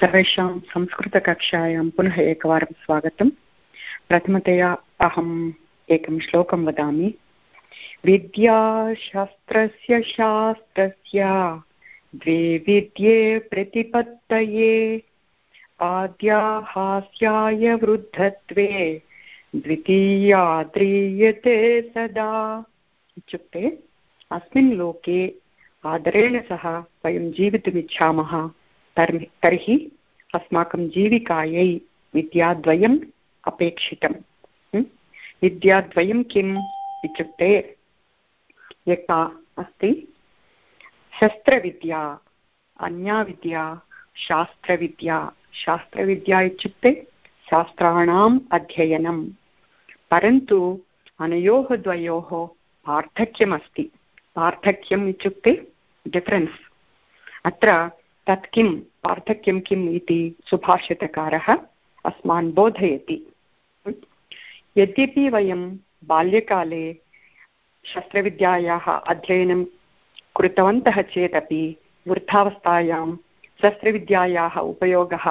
सर्वेषां संस्कृतकक्षायां पुनः एकवारं स्वागतं. प्रथमतया अहम् एकं श्लोकं वदामि. विद्याशास्त्रस्य शास्त्रस्य द्वे विद्ये प्रतिपत्तये आद्या हास्याय वृद्धत्वे द्वितीया द्रीयते सदा इत्युक्ते अस्मिन् लोके आदरेण सह वयं जीवितुमिच्छामः। तर्हि अस्माकं जीविकायै विद्याद्वयम् अपेक्षितं विद्याद्वयं किम् इत्युक्ते एका अस्ति, शस्त्रविद्या अन्या विद्या शास्त्रविद्या। शास्त्रविद्या इत्युक्ते शास्त्राणाम् अध्ययनं परन्तु अनयोः द्वयोः पार्थक्यमस्ति। पार्थक्यम् इत्युक्ते डिफ्रेन्स् अत्र तत् किं पार्थक्यं किम् इति सुभाषितकारः अस्मान् बोधयति। यद्यपि वयं बाल्यकाले शस्त्रविद्यायाः अध्ययनं कृतवन्तः चेदपि वृद्धावस्थायां शस्त्रविद्यायाः उपयोगः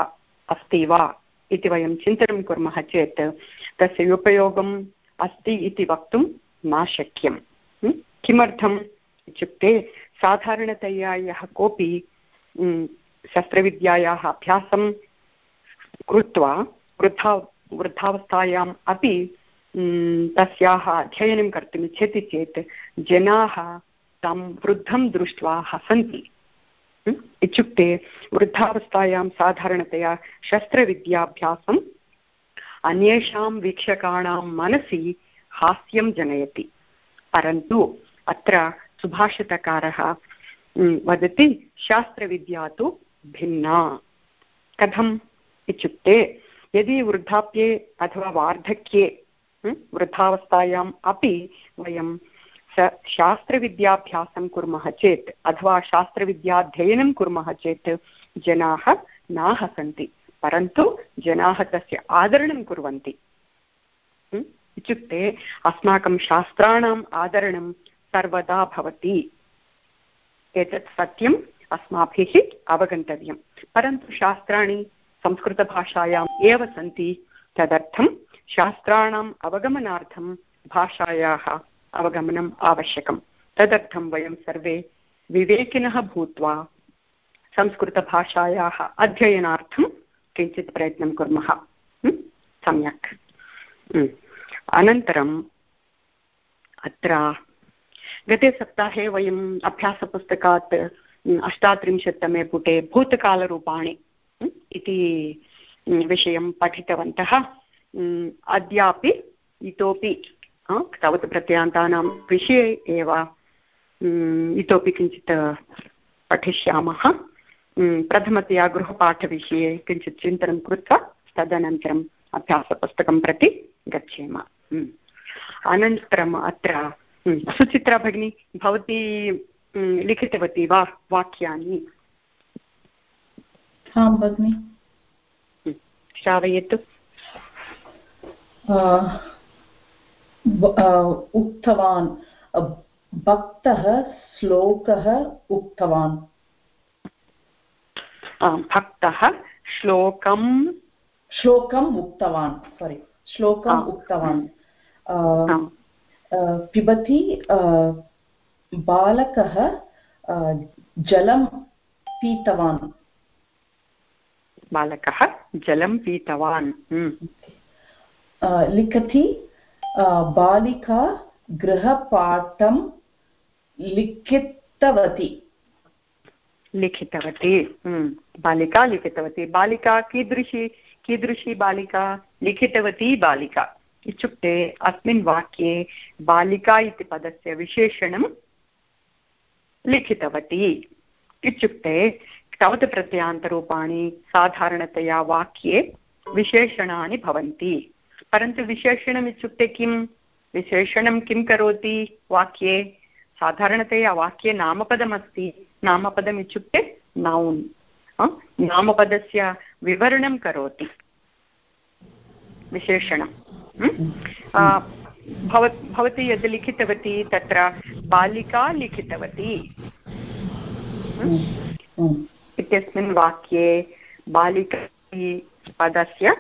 अस्ति वा इति वयं चिन्तनं कुर्मः चेत् तस्य उपयोगम् अस्ति इति वक्तुं न शक्यं किमर्थम् इत्युक्ते साधारणतया यः कोऽपि शस्त्रविद्यायाः अभ्यासं कृत्वा वृद्धा वृद्धावस्थायाम् अपि तस्याः अध्ययनं कर्तुम् इच्छति चेत् जनाः तं वृद्धं दृष्ट्वा हसन्ति। इत्युक्ते वृद्धावस्थायां साधारणतया शस्त्रविद्याभ्यासम् अन्येषां वीक्षकाणां मनसि हास्यं जनयति। परन्तु अत्र सुभाषितकारः वदति शास्त्रविद्या तु भिन्ना। कथम् इत्युक्ते, यदि वृद्धाप्ये अथवा वार्धक्ये वृद्धावस्थायाम् अपि वयं स शास्त्रविद्याभ्यासं कुर्मः चेत्, अथवा शास्त्रविद्याध्ययनं कुर्मः चेत्, जनाः न हसन्ति परन्तु जनाः तस्य आदरणं कुर्वन्ति। इत्युक्ते, अस्माकं शास्त्राणाम् आदरणं सर्वदा भवति। एतत् सत्यम्। अस्माभिः अवगन्तव्यं परन्तु शास्त्राणि संस्कृतभाषायाम् एव सन्ति। तदर्थं शास्त्राणाम् अवगमनार्थं भाषायाः अवगमनम् आवश्यकं तदर्थं वयं सर्वे विवेकिनः भूत्वा संस्कृतभाषायाः अध्ययनार्थं किञ्चित् प्रयत्नं कुर्मः। सम्यक्। अनन्तरम् अत्र गते सप्ताहे वयम् अभ्यासपुस्तकात् अष्टात्रिंशत्तमे पुटे भूतकालरूपाणि इति विषयं पठितवन्तः। अद्यापि इतोपि तावत् प्रत्ययान्तानां विषये एव इतोपि किञ्चित् पठिष्यामः। प्रथमतया गृहपाठविषये किञ्चित् चिन्तनं कृत्वा, तदनन्तरम् अभ्यासपुस्तकं प्रति गच्छेम। अनन्तरम् अत्र सुचित्रा भगिनी, भवती लिखितवती वा वाक्यानि। आं भगिनि। श्रावयतु। उक्तवान्। भक्तः श्लोकः उक्तवान्। भक्तः श्लोकं श्लोकम् उक्तवान् सोरि श्लोकम् उक्तवान्। पिबति बालकः जलं पीतवान्। बालकः जलं पीतवान्। लिखति बालिका गृहपाठं लिखितवती। लिखितवती। बालिका लिखितवती। बालिका कीदृशी कीदृशी बालिका? लिखितवती बालिका। इत्युक्ते अस्मिन् वाक्ये बालिका इति पदस्य विशेषणं लिखितवती। इत्युक्ते तावत् प्रत्ययान्तरूपाणि साधारणतया वाक्ये विशेषणानि भवन्ति। परन्तु विशेषणम् इत्युक्ते किं विशेषणं किं करोति वाक्ये? साधारणतया वाक्ये नामपदमस्ति। नामपदम् इत्युक्ते नौन् नामपदस्य विवरणं करोति। विशेषणं भव भवती यद् लिखितवती तत्र बालिका लिखितवती। इत्यस्मिन् वाक्ये बालिका पदस्य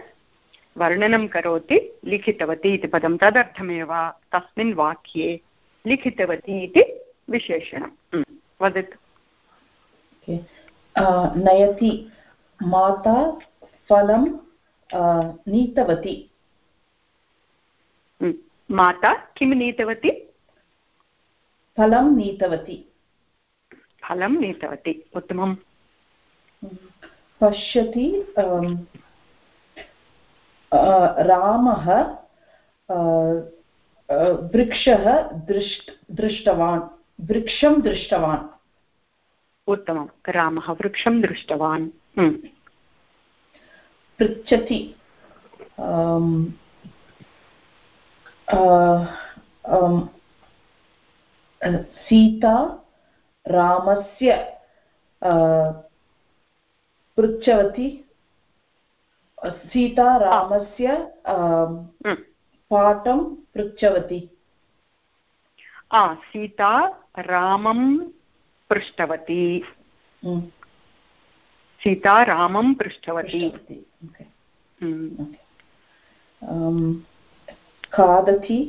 वर्णनं करोति लिखितवती इति पदं। तदर्थमेव तस्मिन् वाक्ये लिखितवती इति विशेषणं वदतु। नयति माता फलं नीतवती। माता किं नीतवती? फलं नीतवती। फलं नीतवती उत्तमम्। पश्यति रामः वृक्षः दृष्ट दृष्टवान् वृक्षं दृष्टवान्। उत्तमं रामः वृक्षं दृष्टवान्। पृच्छति सीता रामस्य पृच्छवती सीता रामस्य पाठं पृच्छवती। सीता रामं पृष्टवती। सीता रामं पृष्टवती। खादति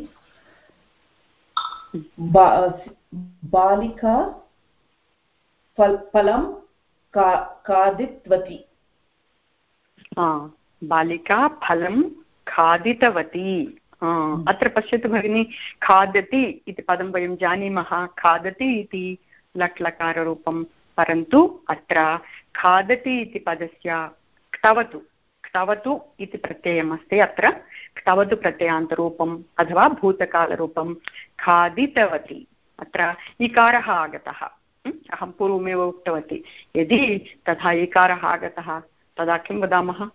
बालिका फल फलं का खादितवती। बालिका फलं खादितवती। अत्र पश्यतु भगिनि खादति इति पदं वयं जानीमः। खादति इति लट् लकाररूपं परन्तु अत्र खादति इति पदस्य क्तवतु क्तवतु इति प्रत्ययमस्ति अत्र. क्तवतु प्रत्ययान्तरूपम् अथवा भूतकालरूपं खादितवती. अत्र इकारः आगतः. अहं पूर्वमेव उक्तवती. यदि तथा इकारः आगतः, तदा किं वदामः?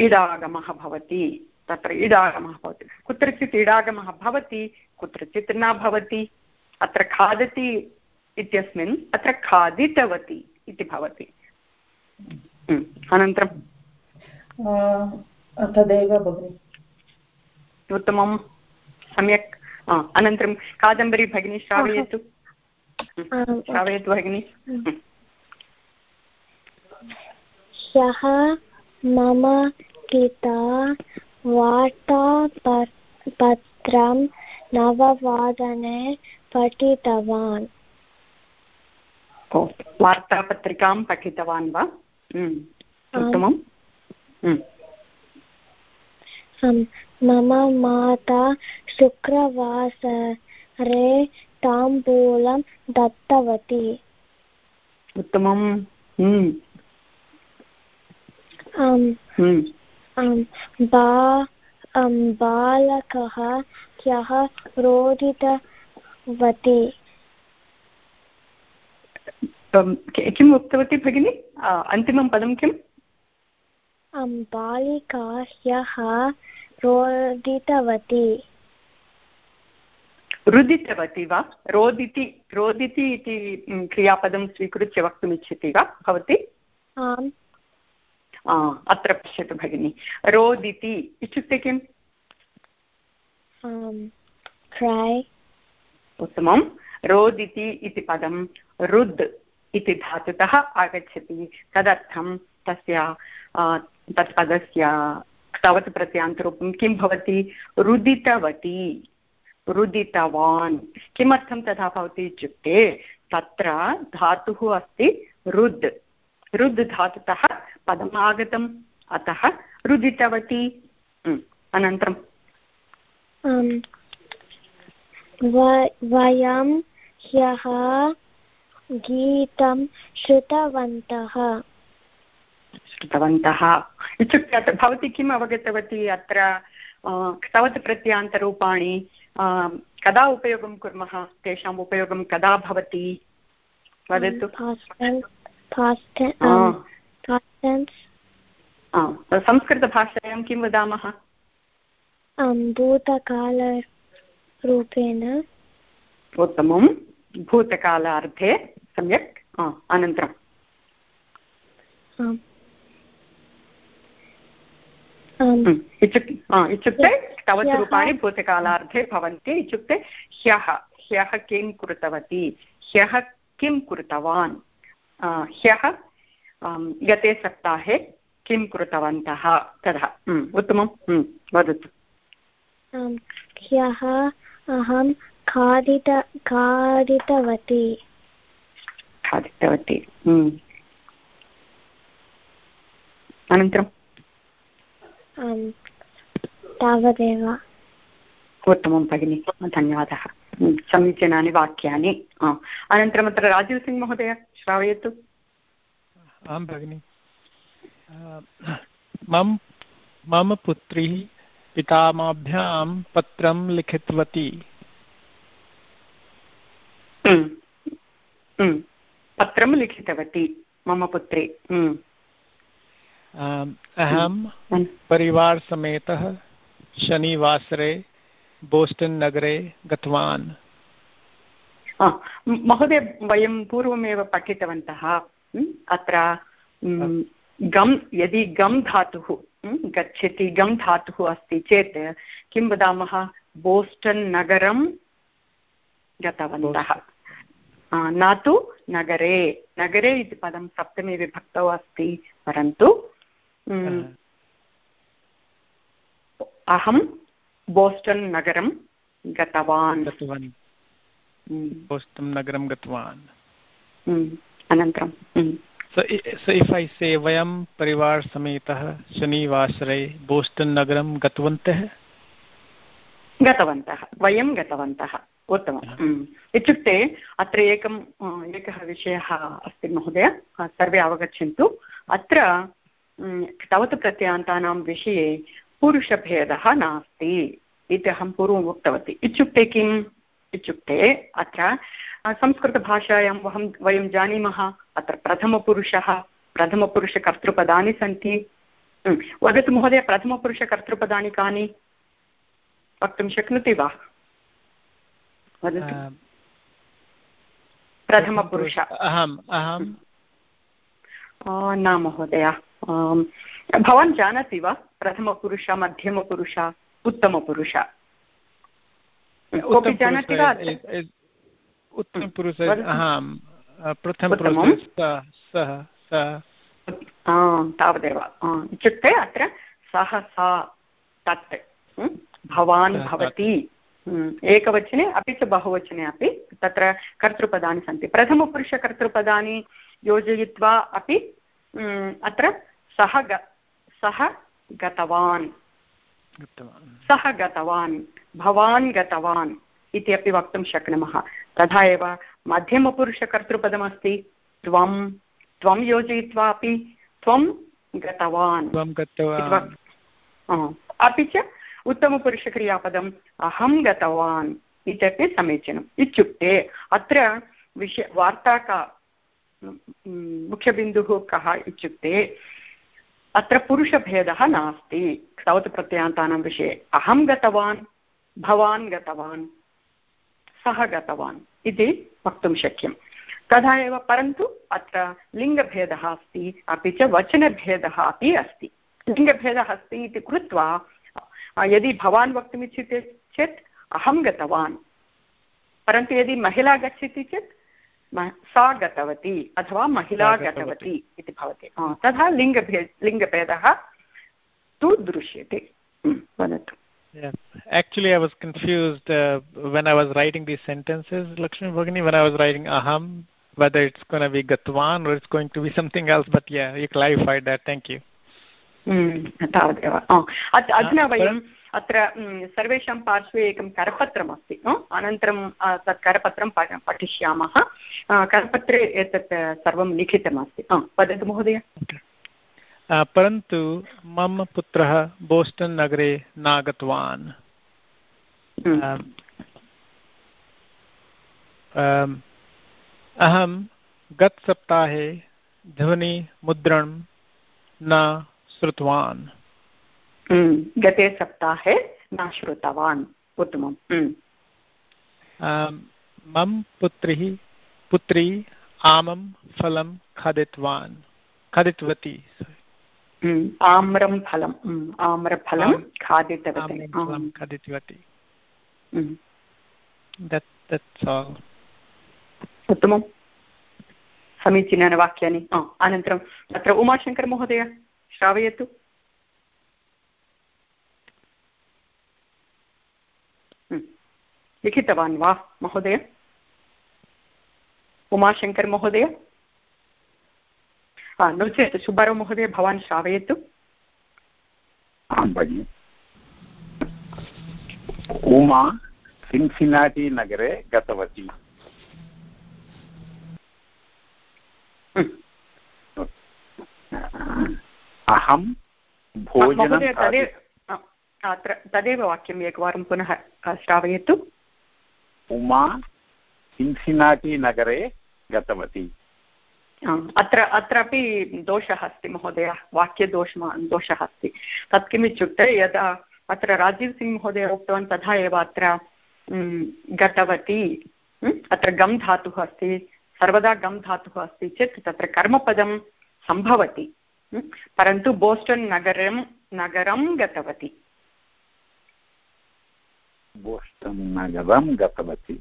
इडागमः भवति. तत्र इडागमः भवति. कुत्रचित् इडागमः भवति, कुत्रचित् न भवति. अत्र खादति इत्यस्मिन्, अत्र खादितवती इति भवति. अनन्तरं तदेव भगिनि उत्तमं सम्यक् अनन्तरं कादम्बरी भगिनी श्रावयतु श्रावयतु भगिनि ह्यः मम पिता वार्तापत्रं नववादने पठितवान् वार्तापत्रिकां पठितवान् वा उत्तमम् मम माता शुक्रवासरे ताम्बूलं दत्तवती उत्तमम् बालकः ह्यः रोदितवती किम् उक्तवती भगिनि अन्तिमं पदं किम् बालिका ह्यः रोदितवती। रुदितवती वा? रोदिति रोदिति इति क्रियापदं स्वीकृत्य वक्तुमिच्छति वा? भवती? आम्। अत्र पश्यतु भगिनि। रोदिति इत्युक्ते किम्? उत्तमं रोदिति इति पदं रुद् इति धातुतः आगच्छति। तदर्थं तस्य तत् पदस्य तावत् प्रत्यान्तरूपं। किं भवति? रुदितवती। रुदितवान्। किमर्थं तथा भवति इत्युक्ते, तत्र धातुः अस्ति रुद्। रुद् धातुतः पदम् आगतम् अतः रुदितवती। अनन्तरं वयं ह्यः गीतं श्रुतवन्तः। श्रुतवन्तः। इत्युक्ते अत्र भवती किम् अवगतवती? अत्र तावत् प्रत्ययान्तरूपाणि कदा उपयोगं कुर्मः? तेषाम् उपयोगं कदा भवति? वदतु। संस्कृतभाषायां किं वदामः? भूतकालरूपेण. उत्तमं। भूतकालार्थे सम्यक्। अनन्तरं इत्युक्ते तावत् रूपाणि भूतकालार्थे भवन्ति. इत्युक्ते ह्यः ह्यः किं कृतवती? ह्यः किं कृतवान्? ह्यः गते सप्ताहे किं कृतवन्तः? तथा. हम्म, उत्तमं. हम्म, वदतु. ह्यः अहं खादित खादितवती. खादितवती. हम्म। तावदेव। उत्तमं भगिनि धन्यवादः। समीचीनानि वाक्यानि। अनन्तरम् अत्र राजीव् महोदय श्रावयतु। आं भगिनि। मम मम पुत्री पितामहभ्यां पत्रं लिखितवती। पत्रं लिखितवती मम पुत्री। अहं हम्म, परिवारसमेतः शनिवासरे बोस्टन् नगरे गतवान्। महोदय वयं पूर्वमेव पठितवन्तः अत्र गम् यदि गम् धातुः गच्छति गम् धातुः अस्ति चेत् किं वदामः? बोस्टन् नगरं गतवन्तः। न तु नगरे नगरे इति पदं सप्तमी विभक्तौ अस्ति परन्तु अहं बोस्टन् नगरं गतवान् गतवान् बोस्टन् नगरं गतवान् अनन्तरं so if I say वयं परिवारसमेतः शनिवासरे बोस्टन् नगरं गतवन्तः गतवन्तः वयं गतवन्तः उत्तमम्। इत्युक्ते अत्र एकम् एकः विषयः अस्ति महोदय सर्वे अवगच्छन्तु अत्र तवत् प्रत्ययान्तानां विषये पुरुषभेदः नास्ति इति अहं पूर्वम् उक्तवती। इत्युक्ते किम्? इत्युक्ते अत्र संस्कृतभाषायां वहं वयं जानीमः अत्र प्रथमपुरुषः प्रथमपुरुषकर्तृपदानि सन्ति। वदतु महोदय प्रथमपुरुषकर्तृपदानि कानि? वक्तुं शक्नोति वा? वदतु। प्रथमपुरुष। अहम् अहं न महोदय। भवान् जानाति वा? प्रथमपुरुष मध्यमपुरुष उत्तमपुरुष? कोऽपि जानाति वा? उत्तमपुरुष तावदेव। इत्युक्ते अत्र सः सा तत् भवान् सः, भवती। म्, एकवचने अपि च बहुवचने अपि तत्र कर्तृपदानि सन्ति। प्रथमपुरुषकर्तृपदानि योजयित्वा अपि अत्र सः ग सः गतवान्। सः गतवान् भवान् गतवान् इति अपि वक्तुं शक्नुमः। तथा एव मध्यमपुरुषकर्तृपदमस्ति। त्वं त्वं योजयित्वा अपि त्वं गतवान्। अपि च उत्तमपुरुषक्रियापदम् अहं गतवान् इत्यपि समीचीनम्। इत्युक्ते अत्र विषय वार्ता का मुख्यबिन्दुः कः इत्युक्ते अत्र पुरुषभेदः नास्ति। सौत् प्रत्ययान्तानां विषये। अहं गतवान्, भवान् गतवान्, सः गतवान् इति वक्तुं शक्यं तथा एव, परन्तु अत्र लिङ्गभेदः अस्ति, अपि च वचनभेदः अपि अस्ति। लिङ्गभेदः अस्ति इति कृत्वा, यदि भवान् वक्तुमिच्छति चेत्, अहं गतवान्। परन्तु यदि महिला गच्छति चेत् सा गतवती अथवा महिला गतवती। इति भवति तथा लिङ्गभेद लिङ्गभेदः तु दृश्यते वदतु Yeah. Actually, I was confused uh, when I was writing these sentences, Lakshmi Bhagini, when I was writing aham, whether it's going to be gatwan or it's going to be something else. But yeah, you clarified that. Thank you. हम्म, अ, अधुना अ, वयम् अत्र सर्वेषां पार्श्वे एकं करपत्रमस्ति अनन्तरं तत् करपत्रं पठिष्यामः. करपत्रे एतत् सर्वं लिखितमस्ति वदतु महोदय. परन्तु मम पुत्रः बोस्टन् नगरे नागतवान्. अहं गतसप्ताहे ध्वनिमुद्रणं न श्रुतवान्। गते सप्ताहे न श्रुतवान् उत्तमं हम्म, um, मम पुत्रिः पुत्री आमं फलं खादितवान्। खादितवती। हम्म, आम्रं फलं। हम्म, आम्रफलं खादितवती। खादितवती। उत्तमं समीचीनानि वाक्यानि अ, अनन्तरं तत्र उमाशङ्करमहोदय श्रावयतु। लिखितवान् वा महोदय? उमाशङ्कर् महोदय? नो चेत् सुब्बाराव महोदय भवान् श्रावयतु। आं भगिनि। उमा सिन्सिनाटि नगरे गतवती। अहं भोजनं तदेव वाक्यम् एकवारं पुनः श्रावयतु। उमा सिन्सिनाटि नगरे गतवती। अत्र, अत्रापि दोषः अस्ति महोदय, वाक्यदोष दोषः अस्ति। तत् किम् इत्युक्ते यदा अत्र राजीव् महोदय उक्तवान्, तथा एव अत्र गतवती। अत्र गम् धातुः अस्ति, सर्वदा गम् धातुः अस्ति चेत् तत्र कर्मपदं सम्भवति। परन्तु बोस्टन् नगरं नगरं गतवती। बोस्टन् नगरं गतवती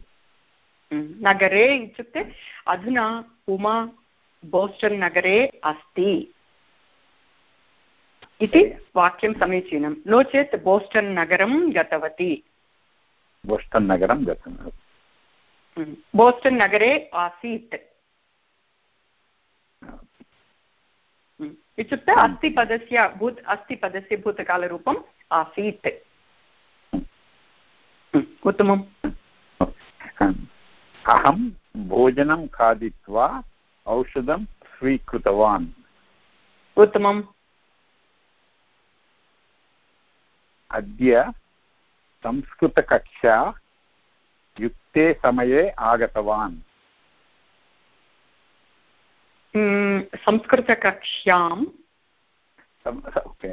नगरे इत्युक्ते अधुना उमा बोस्टन् नगरे अस्ति इति वाक्यं समीचीनं नो चेत् बोस्टन् नगरं गतवती बोस्टन् नगरं गतवती बोस्टन् नगरे आसीत् इत्युक्ते अस्तिपदस्य भूत् अस्तिपदस्य भूतकालरूपम् आसीत् उत्तमम्। अहं भोजनं खादित्वा औषधं स्वीकृतवान्। उत्तमम्। अद्य संस्कृतकक्षा युक्ते समये आगतवान्। संस्कृतकक्ष्यां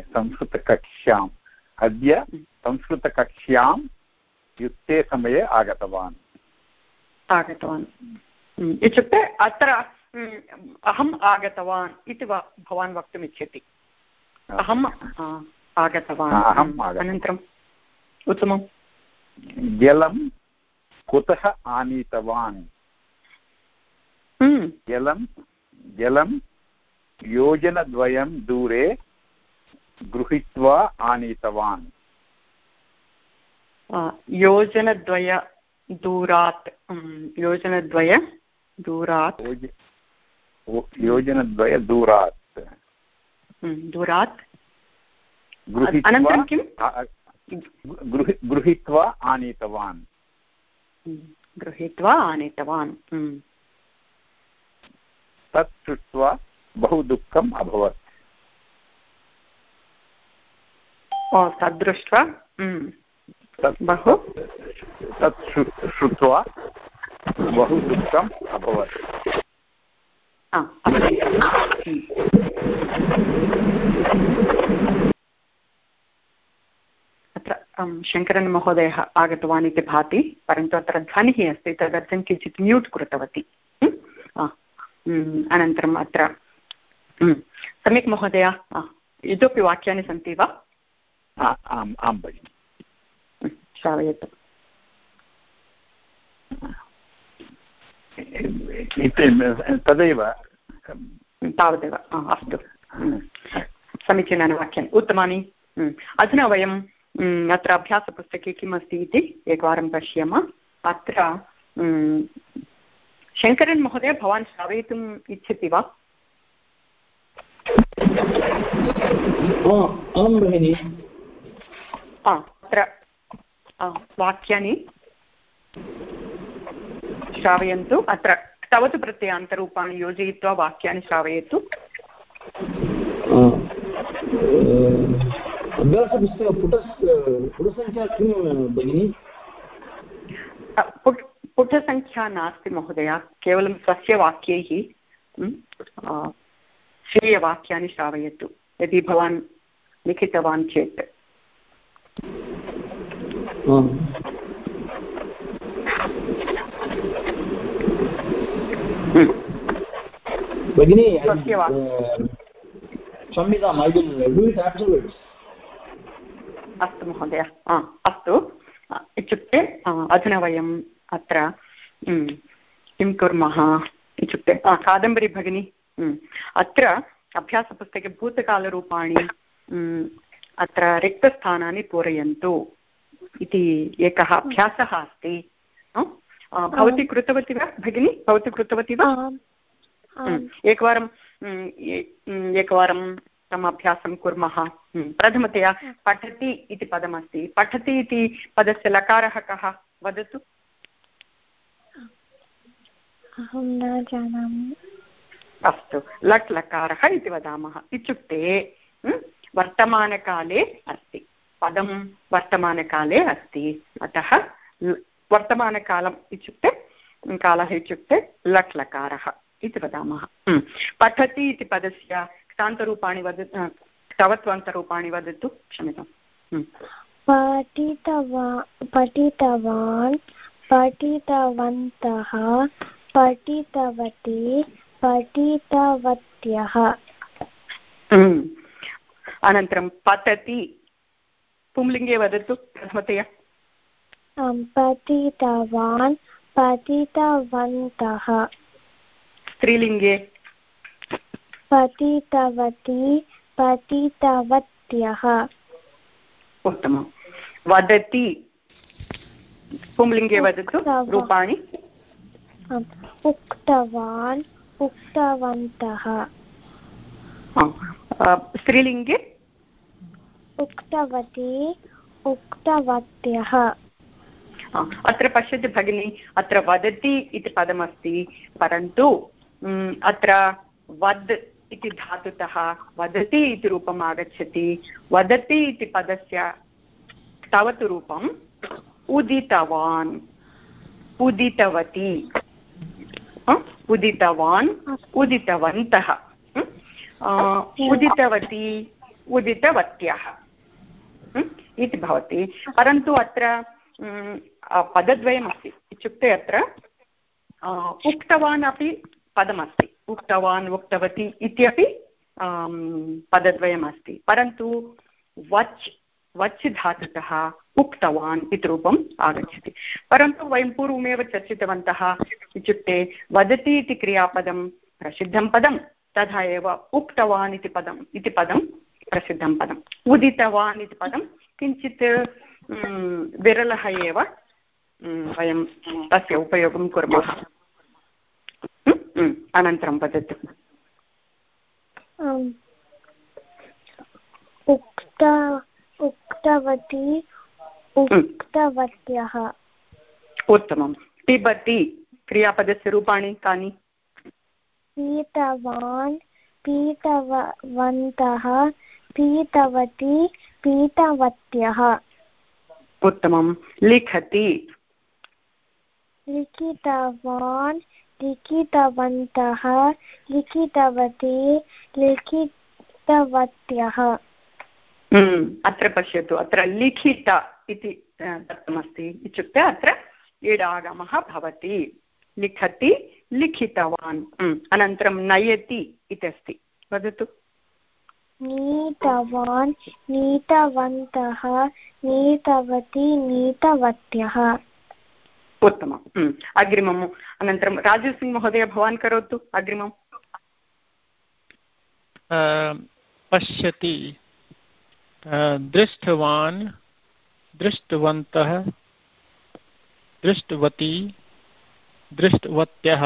संस्कृतकक्ष्याम् अद्य संस्कृतकक्ष्यां युक्ते समये आगतवान्। आगतवान्। म्, इत्युक्ते अत्र म्, अहम् आगतवान् इति वा भवान् वक्तुम् इच्छति अहम् आगतवान्। अहम् अनन्तरम् उत्तमं जलं कुतः आनीतवान्? जलं जलं योजनद्वयं दूरे गृहीत्वा आनीतवान्। योजनद्वय दूरात् योजनद्वय दूरात्। योजनद्वय दूरात्। दूरात्। अनन्तरं गृहि- गृहीत्वा आनीतवान्। गृहीत्वा आनीतवान्। तत् श्रुत्वा बहु दुःखम् अभवत्। तद्दृष्ट्वा बहु तत् श्रु- श्रुत्वा बहु दुःखम् अभवत्। अत्र अं, शङ्करन् महोदयः आगतवान् इति भाति परन्तु अत्र ध्वनिः अस्ति तदर्थं किञ्चित् म्यूट् कृतवती। अनन्तरम् अत्र सम्यक् महोदय इतोपि वाक्यानि सन्ति वा? आम् आं भगिनि। श्रावयतु इति- तदेव तावदेव अस्तु म्, समीचीनानि वाक्यानि उत्तमानि अधुना वयम् अत्र अभ्यासपुस्तके किम् अस्ति इति एकवारं पश्याम अत्र शङ्करन् महोदय भवान् श्रावयितुम् इच्छति वा आं अत्र आ, वाक्यानि श्रावयन्तु। अत्र तवतु प्रत्ययान्तरूपाणि योजयित्वा वाक्यानि श्रावयतु। पुटसङ्ख्या नास्ति महोदय केवलं स्वस्य वाक्यैः स्वीयवाक्यानि श्रावयतु यदि भवान् लिखितवान् चेत्। भगिनि क्षम्यताम् I will do it afterwards अस्तु महोदय. अस्तु. इत्युक्ते अधुना वयम् अत्र किं कुर्मः? इत्युक्ते आ, कादम्बरी भगिनी अत्र अभ्यासपुस्तके भूतकालरूपाणि अत्र रिक्तस्थानानि पूरयन्तु. इति एकः अभ्यासः अस्ति। भवती कृतवती वा भगिनि? भवती कृतवती वा? एकवारं एकवारं तम् अभ्यासं कुर्मः। प्रथमतया पठति इति पदमस्ति। पठति इति पदस्य लकारः कः? वदतु। अहं न जानामि। अस्तु लट् लकारः इति वदामः। इत्युक्ते वर्तमानकाले अस्ति। पदं वर्तमानकाले अस्ति। अतः वर्तमानकालम् इत्युक्ते कालः इत्युक्ते लट् लकारः इति वदामः। पठति इति पदस्य क्तान्तरूपाणि वद क्तवत्वन्तरूपाणि वदतु क्षम्यताम्। पठितवा पठितवान् पठितवन्तः पठितवती पठितवत्यः। अनन्तरं पतति पुंलिङ्गे वदतु प्रथमतया। पतितवान् पतितवन्तः। स्त्रीलिङ्गे। पतितवती पतितवत्यः। उत्तमं वदति। पुंलिङ्गे वदतु रूपाणि। उक्तवान् उक्तवन्तः। स्त्रीलिङ्गे। उक्तवती उक्तवत्यः। अत्र पश्यतु भगिनि अत्र वदति इति पदमस्ति परन्तु अत्र वद् इति धातुतः वदति इति रूपम् आगच्छति वदति इति पदस्य तवतु रूपम् उदितवान् उदितवती। उदितवान् उदितवन्तः। उदितवती उदितवत्यः। इति भवति। परन्तु अत्र पदद्वयमस्ति। इत्युक्ते अत्र उक्तवान् अपि पदमस्ति। उक्तवान्, उक्तवती इत्यपि पदद्वयमस्ति। परन्तु वच् वच् धातुतः उक्तवान् इति रूपम् आगच्छति। परन्तु वयं पूर्वमेव चर्चितवन्तः इत्युक्ते वदति इति क्रियापदं, प्रसिद्धं पदं, तथा एव उक्तवान् इति पदम्, इति पदं प्रसिद्धं पदम्। उदितवान् इति पदं। किञ्चित् विरलः एव वयं तस्य उपयोगं कुर्मः। अनन्तरं वदतु। उक्त उक्तवती उक्तवत्यः उत्तमं पिबति क्रियापदस्य रूपाणि कानि? पीतवान् पीतवन्तः पीतवती पीतवत्यः। उत्तमं लिखति। लिखितवान् लिखितवन्तः। लिखितवती लिखितवत्यः। अत्र पश्यतु। अत्र लिखित इति दत्तमस्ति। इत्युक्ते अत्र ईडागमः भवति। लिखति लिखितवान्। अनन्तरं नयति इति अस्ति। वदतु। नीतवान् नीतवन्तः नीतवती नीतवत्यः। उत्तमम्। अग्रिमम् अनन्तरं राजीव् महोदय भवान् करोतु अग्रिमम्। पश्यति। दृष्टवान् दृष्टवन्तः दृष्टवती दृष्टवत्यः।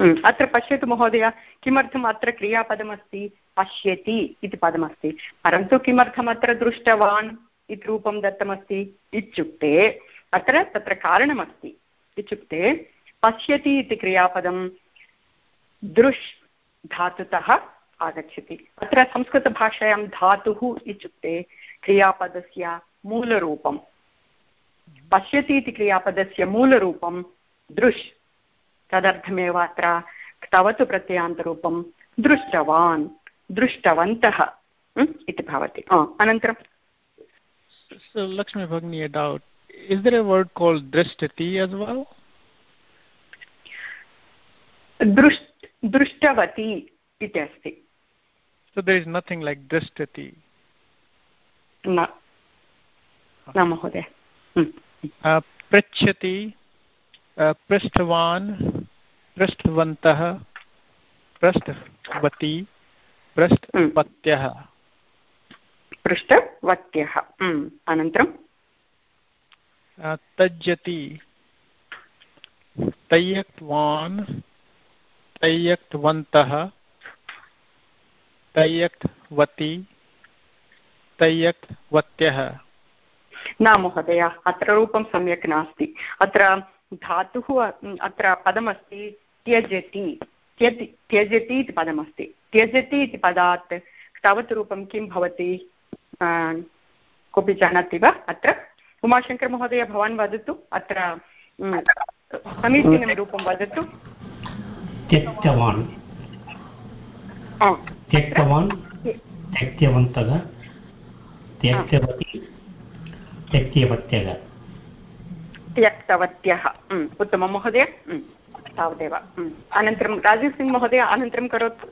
अत्र पश्यतु महोदय, किमर्थम् अत्र क्रियापदमस्ति? पश्यति इति पदमस्ति। परन्तु किमर्थम् अत्र दृष्टवान् इति रूपं दत्तमस्ति? इत्युक्ते, अत्र तत्र कारणमस्ति। इत्युक्ते, पश्यति इति क्रियापदं दृश् धातुतः आगच्छति। अत्र संस्कृतभाषायां धातुः इत्युक्ते क्रियापदस्य मूलरूपं पश्यति इति क्रियापदस्य मूलरूपं दृश् तदर्थमेव अत्र तवतु प्रत्ययान्तरूपं दृष्टवान् दृष्टवन्तः इति भवति अनन्तरं So Lakshmi Bhagni, a doubt. Is there a word called drishtati as well? दृष् दृष्टवती इति अस्ति So there is nothing like drishtati. No. न न महोदय पृच्छति पृष्ठवान् पृष्ठवन्तः पृष्ठवती पृष्ठवत्यः। पृष्ठवत्यः। हम्म, अनन्तरं? अ, त्यजति। तय्यक्तवान् तय्यक्तवन्तः तय्यक्तवती तय्यक्तवत्यः न महोदय अत्र रूपं सम्यक् नास्ति। अत्र धातुः अत्र पदमस्ति त्यजति। त्यजति त्यजति इति पदमस्ति। त्यजति इति पदात् तावत् रूपं किं भवति? कोऽपि जानाति वा अत्र? उमाशङ्करमहोदय भवान् वदतु। अत्र समीचीनं रूपं वदतु। त्यक्तवान्। त्यक्तवान्। त्यक्तवन्तः। त्यक्तवती। त्यक्तवत्यः। त्यक्तवत्यः। उत्तमं महोदय। तावदेव. अनन्तरं राजीव् सिङ्ग् महोदय अनन्तरं करोतु।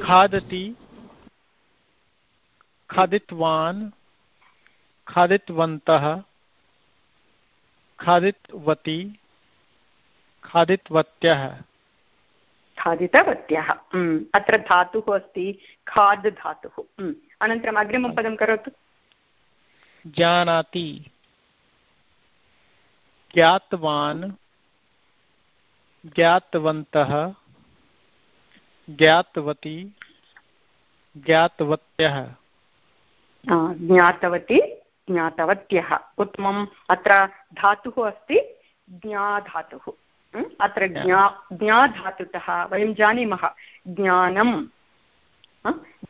खादति खादितवान् खादितवन्तः खादितवती खादितवत्यः। खादितवत्यः। अत्र धातुः अस्ति खाद् धातुः। अनन्तरम् अग्रिमं पदं करोतु। जानाति। ज्ञातवान् ज्ञातवन्तः ज्ञातवती ज्ञातवत्यः। ज्ञातवती ज्ञातवत्यः। उत्तमम् अत्र धातुः अस्ति ज्ञाधातुः? अत्र ज्ञा ज्ञाधातुतः वयं जानीमः। ज्ञानं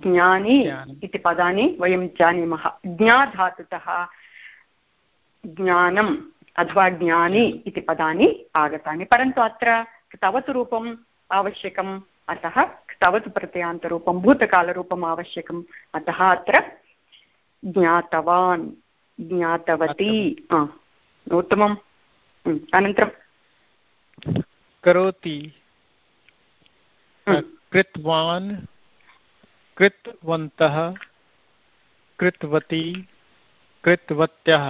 ज्ञानी। इति पदानि वयं जानीमः। ज्ञाधातुतः ज्ञानम्। अथवा ज्ञानी इति पदानि आगतानि परन्तु अत्र तवतु रूपम् आवश्यकम् अतः तवतु प्रत्ययान्तरूपं भूतकालरूपम् आवश्यकम् अतः अत्र ज्ञातवान् ज्ञातवती उत्तमम् अनन्तरं करोति। कृतवान् कृतवन्तः कृतवती कृतवत्यः।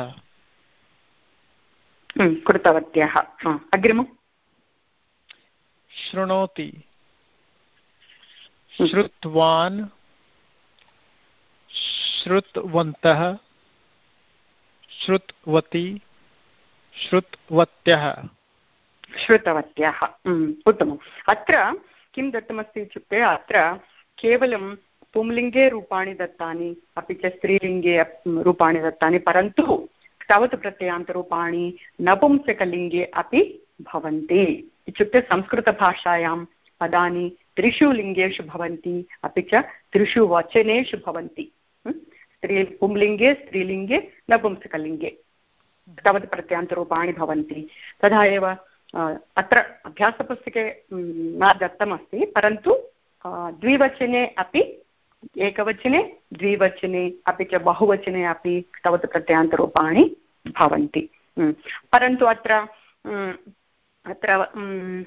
कृतवत्यः। आ, अग्रिमं शृणोति। म्, श्रुतवान् श्रुतवन्तः श्रुतवती श्रुतवत्यः। श्रुतवत्यः। म्, उत्तमम्। अत्र किं दत्तमस्ति इत्युक्ते अत्र केवलं पुंलिङ्गे रूपाणि दत्तानि अपि च स्त्रीलिङ्गे रूपाणि दत्तानि परन्तु तावत् प्रत्ययान्तरूपाणि नपुंसकलिङ्गे अपि भवन्ति। इत्युक्ते संस्कृतभाषायां पदानि त्रिषु लिङ्गेषु भवन्ति, अपि च त्रिषु वचनेषु भवन्ति। स्त्री पुंलिङ्गे, स्त्रीलिङ्गे, नपुंसकलिङ्गे। तावत् प्रत्ययान्तरूपाणि भवन्ति। तथा एव अत्र अभ्यासपुस्तके न दत्तमस्ति, परन्तु द्विवचने अपि, एकवचने, द्विवचने अपि च बहुवचने अपि तावत् प्रत्ययान्तरूपाणि भवन्ति। म्, परन्तु अत्र म्, अत्र म्,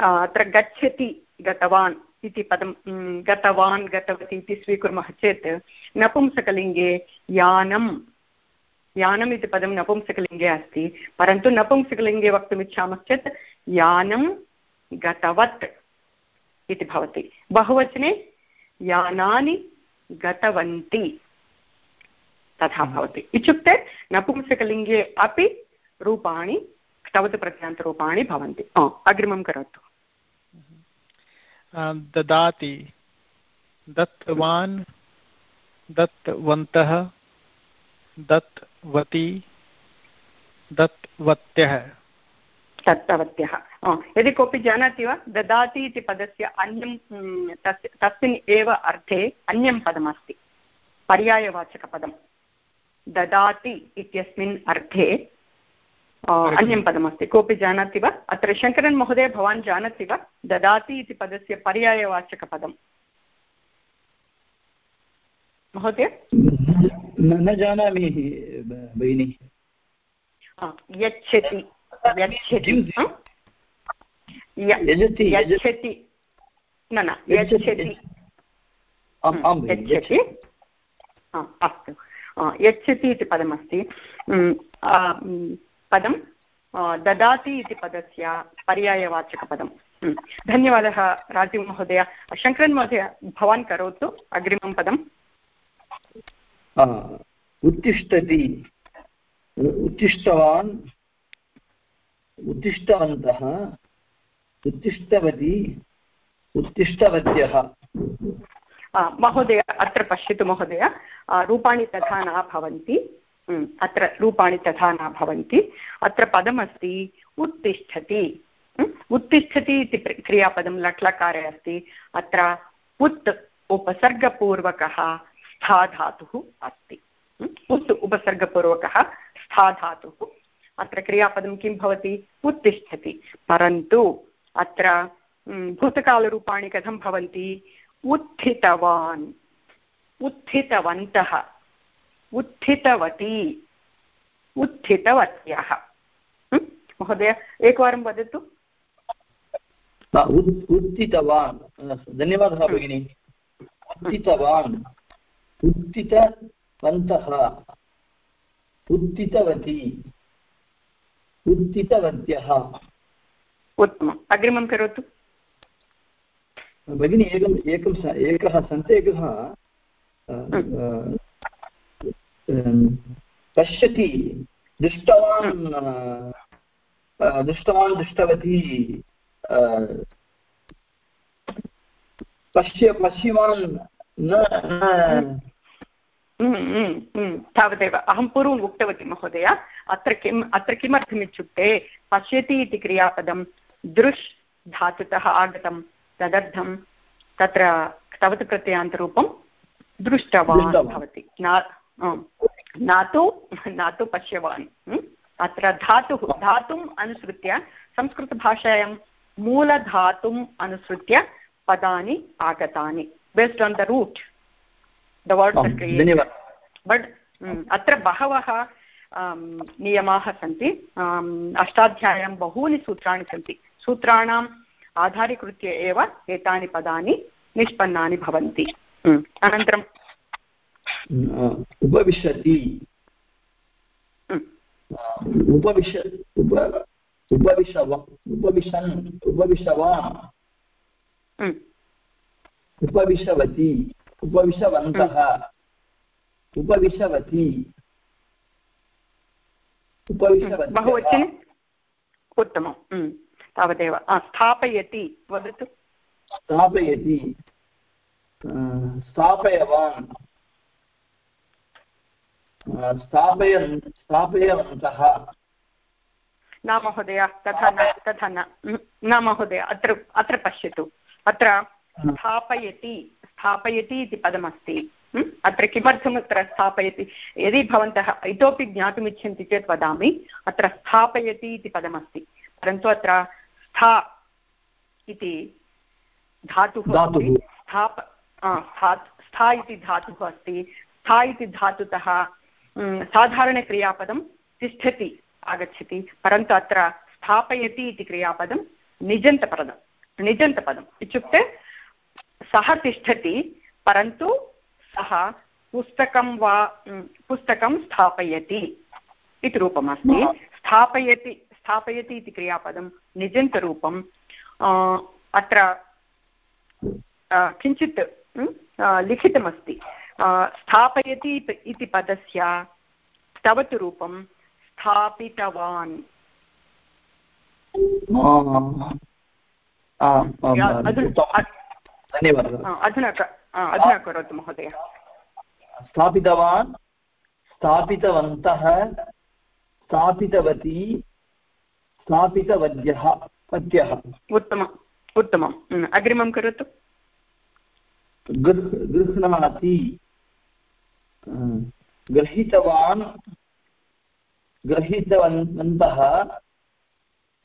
अ, अत्र गच्छति गतवान् इति पदं म्, गतवान् गतवती इति स्वीकुर्मः चेत् नपुंसकलिङ्गे यानं यानम् इति पदं नपुंसकलिङ्गे अस्ति। परन्तु नपुंसकलिङ्गे वक्तुमिच्छामश्चेत् यानं गतवत् इति भवति। बहुवचने यानानि गतवन्ति। तथा भवति इत्युक्ते नपुंसकलिङ्गे अपि रूपाणि तवत् प्रत्यान्तरूपाणि भवन्ति। अग्रिमं करोतु। ददाति। दत्तवान् दत्तवन्तः दत्तवती दत्तवत्यः। दत्तवत्यः। यदि कोऽपि जानाति वा ददाति इति पदस्य अन्यं तस्य तस्मिन् एव अर्थे अन्यं पदमस्ति। पर्यायवाचकपदं ददाति इत्यस्मिन् अर्थे अन्यं पदमस्ति। कोऽपि जानाति वा? अत्र शङ्करन् महोदय भवान् जानाति वा? ददाति इति पदस्य पर्यायवाचकपदं। महोदय? न न जानामि भगिनि। यच्छति यच्छति। यच्छति। न न यच्छति, यच्छति। हा, अस्तु। यच्छति इति पदमस्ति उम्, आ, उम्, पदं आ, ददाति इति पदस्य पर्यायवाचकपदं हम्म, धन्यवादः राजीव् महोदय शङ्करन् महोदय भवान् करोतु अग्रिमं पदम् आ, उत्तिष्ठति उत्तिष्ठवान् उत्तिष्ठवन्तः उत्तिष्ठवती उत्तिष्ठवत्यः आ, महोदय अत्र पश्यतु महोदय। रूपाणि तथा न भवन्ति। हम्म, अत्र रूपाणि तथा न भवन्ति। अत्र पदमस्ति उत्तिष्ठति। हम्म, उत्तिष्ठति इति क्रियापदं लट्लकारे अस्ति। अत्र उत् उपसर्गपूर्वकः स्थाधातुः अस्ति। हम्म, उत् उपसर्गपूर्वकः स्थाधातुः अत्र क्रियापदं किं भवति? उत्तिष्ठति। परन्तु अत्र भूतकालरूपाणि कथं भवन्ति? उत्थितवान्। उत्थितवन्तः। उत्थितवती। उत्थितवत्यः। महोदय एकवारं वदतु। उत्थितवान्। धन्यवादः भगिनि। उत्थितवान्। उत्थितवन्तः। उत्थितवती। उत्थितवत्यः। उत्तमम्। अग्रिमं करोतु। भगिनि एकम् एकं एकः सन्देहः पश्यति, दृष्टवान् दृष्टवान्, दृष्टवती पश्य, पश्यवान्, न तावदेव, अहं पूर्वम् उक्तवती, महोदय, अत्र किम्, अत्र किमर्थमित्युक्ते, पश्यति इति क्रियापदं, दृश् धातुतः आगतं तदर्थं तत्र तवत् प्रत्ययान्तरूपं दृष्टवान्। भवति। न तु न तु पश्यवान्? अत्र धातुः धातुम् अनुसृत्य संस्कृतभाषायां मूलधातुम् अनुसृत्य पदानि आगतानि। Based on the root the धन्यवादः। बट् अत्र बहवः नियमाः सन्ति। अष्टाध्याय्यां बहूनि सूत्राणि सन्ति। सूत्राणाम् आधारीकृत्य एव एतानि पदानि निष्पन्नानि भवन्ति। हम्म, अनन्तरं उपविशति। हम्म, उपविश उप उपविशव उपविशन् उपविशवान् हम्म, उपविशवती उपविशवन्तः। उपविशवती। उपविशवत्यः बहुवचने उत्तमं हम्म, तावदेव। स्थापयति वदतु। स्थापयति। स्थापयवान्। स्थापयन् स्थापयवन्तः न महोदय तथा न तथा न। न महोदय अत्र अत्र पश्यतु। अत्र स्थापयति स्थापयति इति पदमस्ति? अत्र किमर्थम् अत्र स्थापयति? यदि भवन्तः इतोपि ज्ञातुमिच्छन्ति चेत् वदामि। अत्र स्थापयति इति पदमस्ति। परन्तु अत्र स्था इति धातुः स्थाप स्था- इति धातुः अस्ति। स्था इति धातुतः साधारणक्रियापदं तिष्ठति आगच्छति। परन्तु अत्र स्थापयति इति क्रियापदं निजन्तपदं निजन्तपदम्। इत्युक्ते सः तिष्ठति परन्तु सः पुस्तकं वा पुस्तकं स्थापयति इति रूपमस्ति। स्थापयति स्थापयति इति क्रियापदं निजन्तरूपं आ, अत्र किञ्चित् लिखितमस्ति। स्थापयति इति- पदस्य स्तवतु रूपं स्थापितवान्। अधुना अधुना करोतु महोदय। स्थापितवान् स्थापितवन्तः स्थापितवती स्थापितवद्यः। वद्यः उत्तमम्। उत्तमम्। अग्रिमं करोतु। गृह्णाति। गृहीतवान् गृहीतवन्तः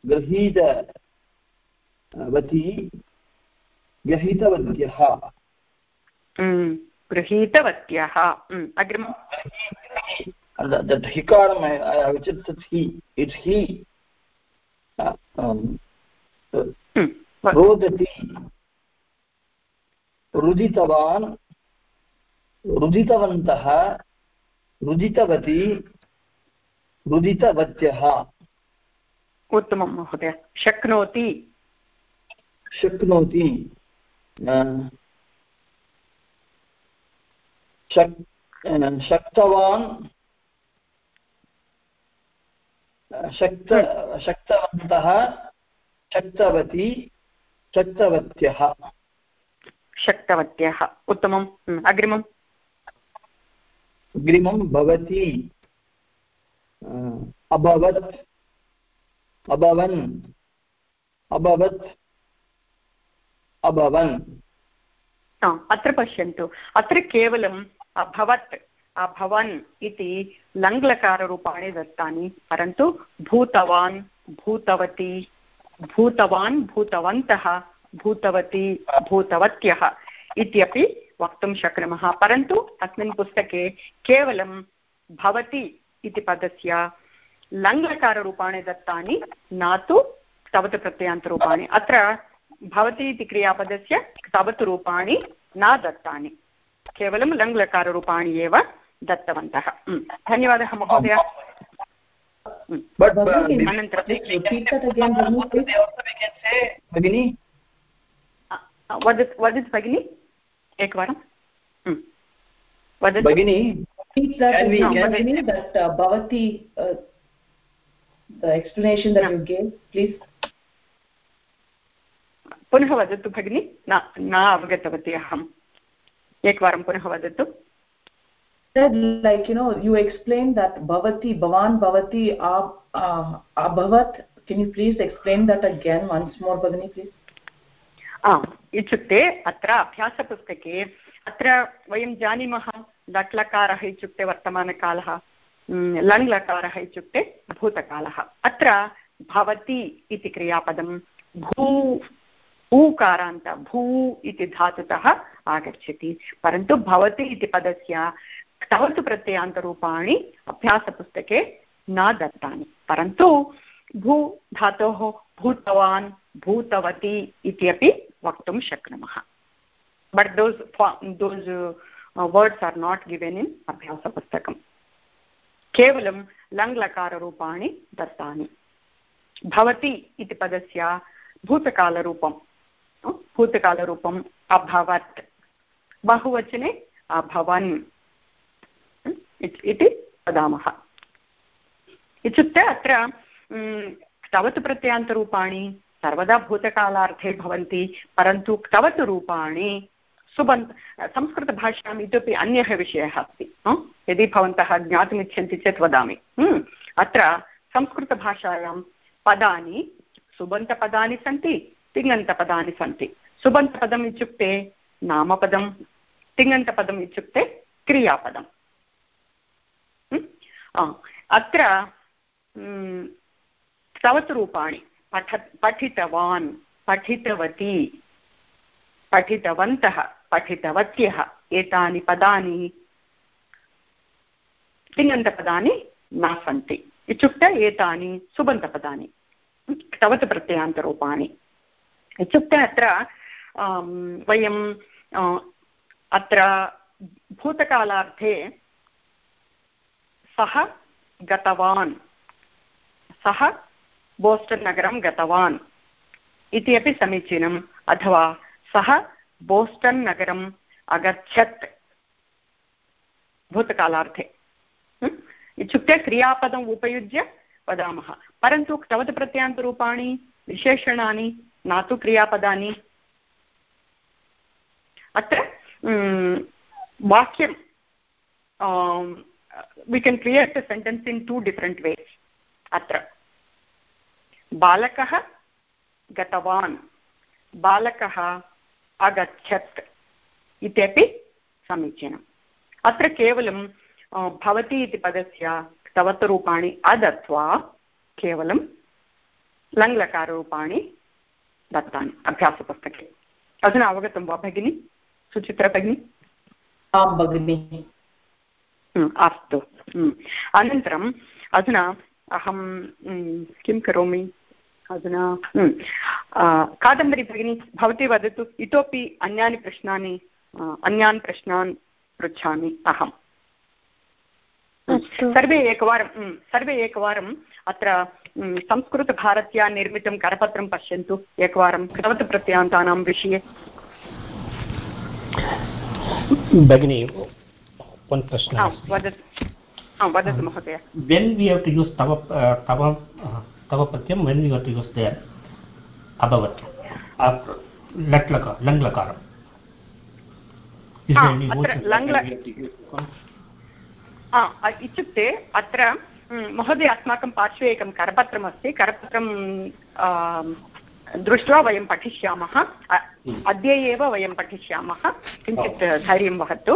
गृहीतवती गृहीतवत्यः। उम्, अग्रिमं And that, that रोदति। रुदितवान् रुदितवन्तः रुदितवती रुदितवत्यः। उत्तमं महोदय। शक्नोति। शक्नोति। शक् शक्तवान्। शक्त शक्तवन्तः शक्तवती शक्तवत्यः। शक्तवत्यः। उत्तमम्। अग्रिमम्। अग्रिमं भवति। अभवत्। अभवन्। अभवत्। अभवन्। अत्र पश्यन्तु। अत्र केवलम् अभवत् अभवन् इति लङ्लकाररूपाणि दत्तानि, परन्तु भूतवान्, भूतवती, भूतवान्, भूतवन्तः, भूतवती, भूतवत्यः इत्यपि वक्तुं शक्नुमः। परन्तु अस्मिन् पुस्तके केवलं भवति इति पदस्य लङ्लकाररूपाणि दत्तानि, न तु तवत् प्रत्ययान्तरूपाणि। अत्र भवति इति क्रियापदस्य तवत् रूपाणि न दत्तानि। केवलं लङ्लकाररूपाणि एव दत्तवन्तः। धन्यवादः महोदय। भगिनि वदतु वदतु भगिनि एकवारं वदतु भगिनि that bhavati the explanation that you gave please. पुनः वदतु भगिनि न न अवगतवती अहम्। एकवारं पुनः वदतु। Said like you know you explained that bhavati bhavan bhavati uh, abhavat can you please explain that again once more bhagini please आम् इत्युक्ते अत्र अभ्यासपुस्तके अत्र वयं जानीमः लट्लकारः इत्युक्ते वर्तमानकालः लङ् लकारः इत्युक्ते भूतकालः अत्र भवति इति क्रियापदं भू ऊकारान्त भू इति धातुतः आगच्छति परन्तु भवति इति पदस्य तवतु प्रत्ययान्तरूपाणि अभ्यासपुस्तके न दत्तानि। परन्तु भू धातोः भूतवान्, भूतवती इत्यपि वक्तुं शक्नुमः। But those those words are not given in अभ्यासपुस्तकं केवलं लङ्लकाररूपाणि दत्तानि। भवति इति पदस्य भूतकालरूपं भूतकालरूपम् अभवत्। बहुवचने अभवन्। इति वदामः। इत्युक्ते अत्र क्तवत् प्रत्ययान्तरूपाणि सर्वदा भूतकालार्थे भवन्ति, परन्तु क्तवत् रूपाणि सुबन्त संस्कृतभाषायाम् इतोपि अन्यः विषयः अस्ति। यदि भवन्तः ज्ञातुमिच्छन्ति चेत् वदामि। अत्र संस्कृतभाषायां पदानि, सुबन्तपदानि सन्ति, तिङन्तपदानि सन्ति। सुबन्तपदम् इत्युक्ते नामपदं तिङन्तपदम् इत्युक्ते क्रियापदम्। अत्र तवत् रूपाणि पठ, पठितवान्, पठितवती, पठितवन्तः, पठितवत्यः, एतानि पदानि, तिङन्तपदानि न सन्ति। इत्युक्ते एतानि सुबन्तपदानि, तवत् प्रत्ययान्तरूपाणि। इत्युक्ते अत्र वयं अत्र भूतकालार्थे सः गतवान्। सः बोस्टन् नगरं गतवान्। इति अपि समीचीनम्। अथवा सः बोस्टन् नगरम् अगच्छत्। भूतकालार्थे। इत्युक्ते क्रियापदम् उपयुज्य वदामः। परन्तु क्तवत् प्रत्यान्तरूपाणि विशेषणानि, न तु क्रियापदानि। अत्र वाक्यं we can create a sentence in two different ways. अत्र बालकः गतवान् बालकः अगच्छत् इत्यपि समीचीनम् अत्र केवलं भवति इति पदस्य तवत्रूपाणि अदत्वा केवलं लङ्लकाररूपाणि दत्तानि अभ्यासपुस्तके अधुना अवगतं वा भगिनि सुचित्रा भगिनि आं भगिनि अस्तु अनन्तरम् अधुना अहं किं करोमि अधुना कादम्बरी भगिनी भवती वदतु इतोपि अन्यानि प्रश्नानि अन्यान् प्रश्नान् पृच्छामि अहम् सर्वे एकवारं सर्वे एकवारम् अत्र उम्, संस्कृतभारत्या निर्मितं करपत्रं पश्यन्तु एकवारं कृतवतप्रत्ययान्तानां विषये भगिनी one question वदतु महोदय when we have to use tava uh, tava uh, tava pratyam when we have to use there abhavat uh, lat laka lang lakara is Ah, there any अत्र motion लङ्? हा, अ- इत्युक्ते अत्र महोदय अस्माकं पार्श्वे एकं करपत्रमस्ति करपत्रं दृष्ट्वा वयं पठिष्यामः अद्य एव वयं पठिष्यामः किञ्चित् धैर्यं वहतु.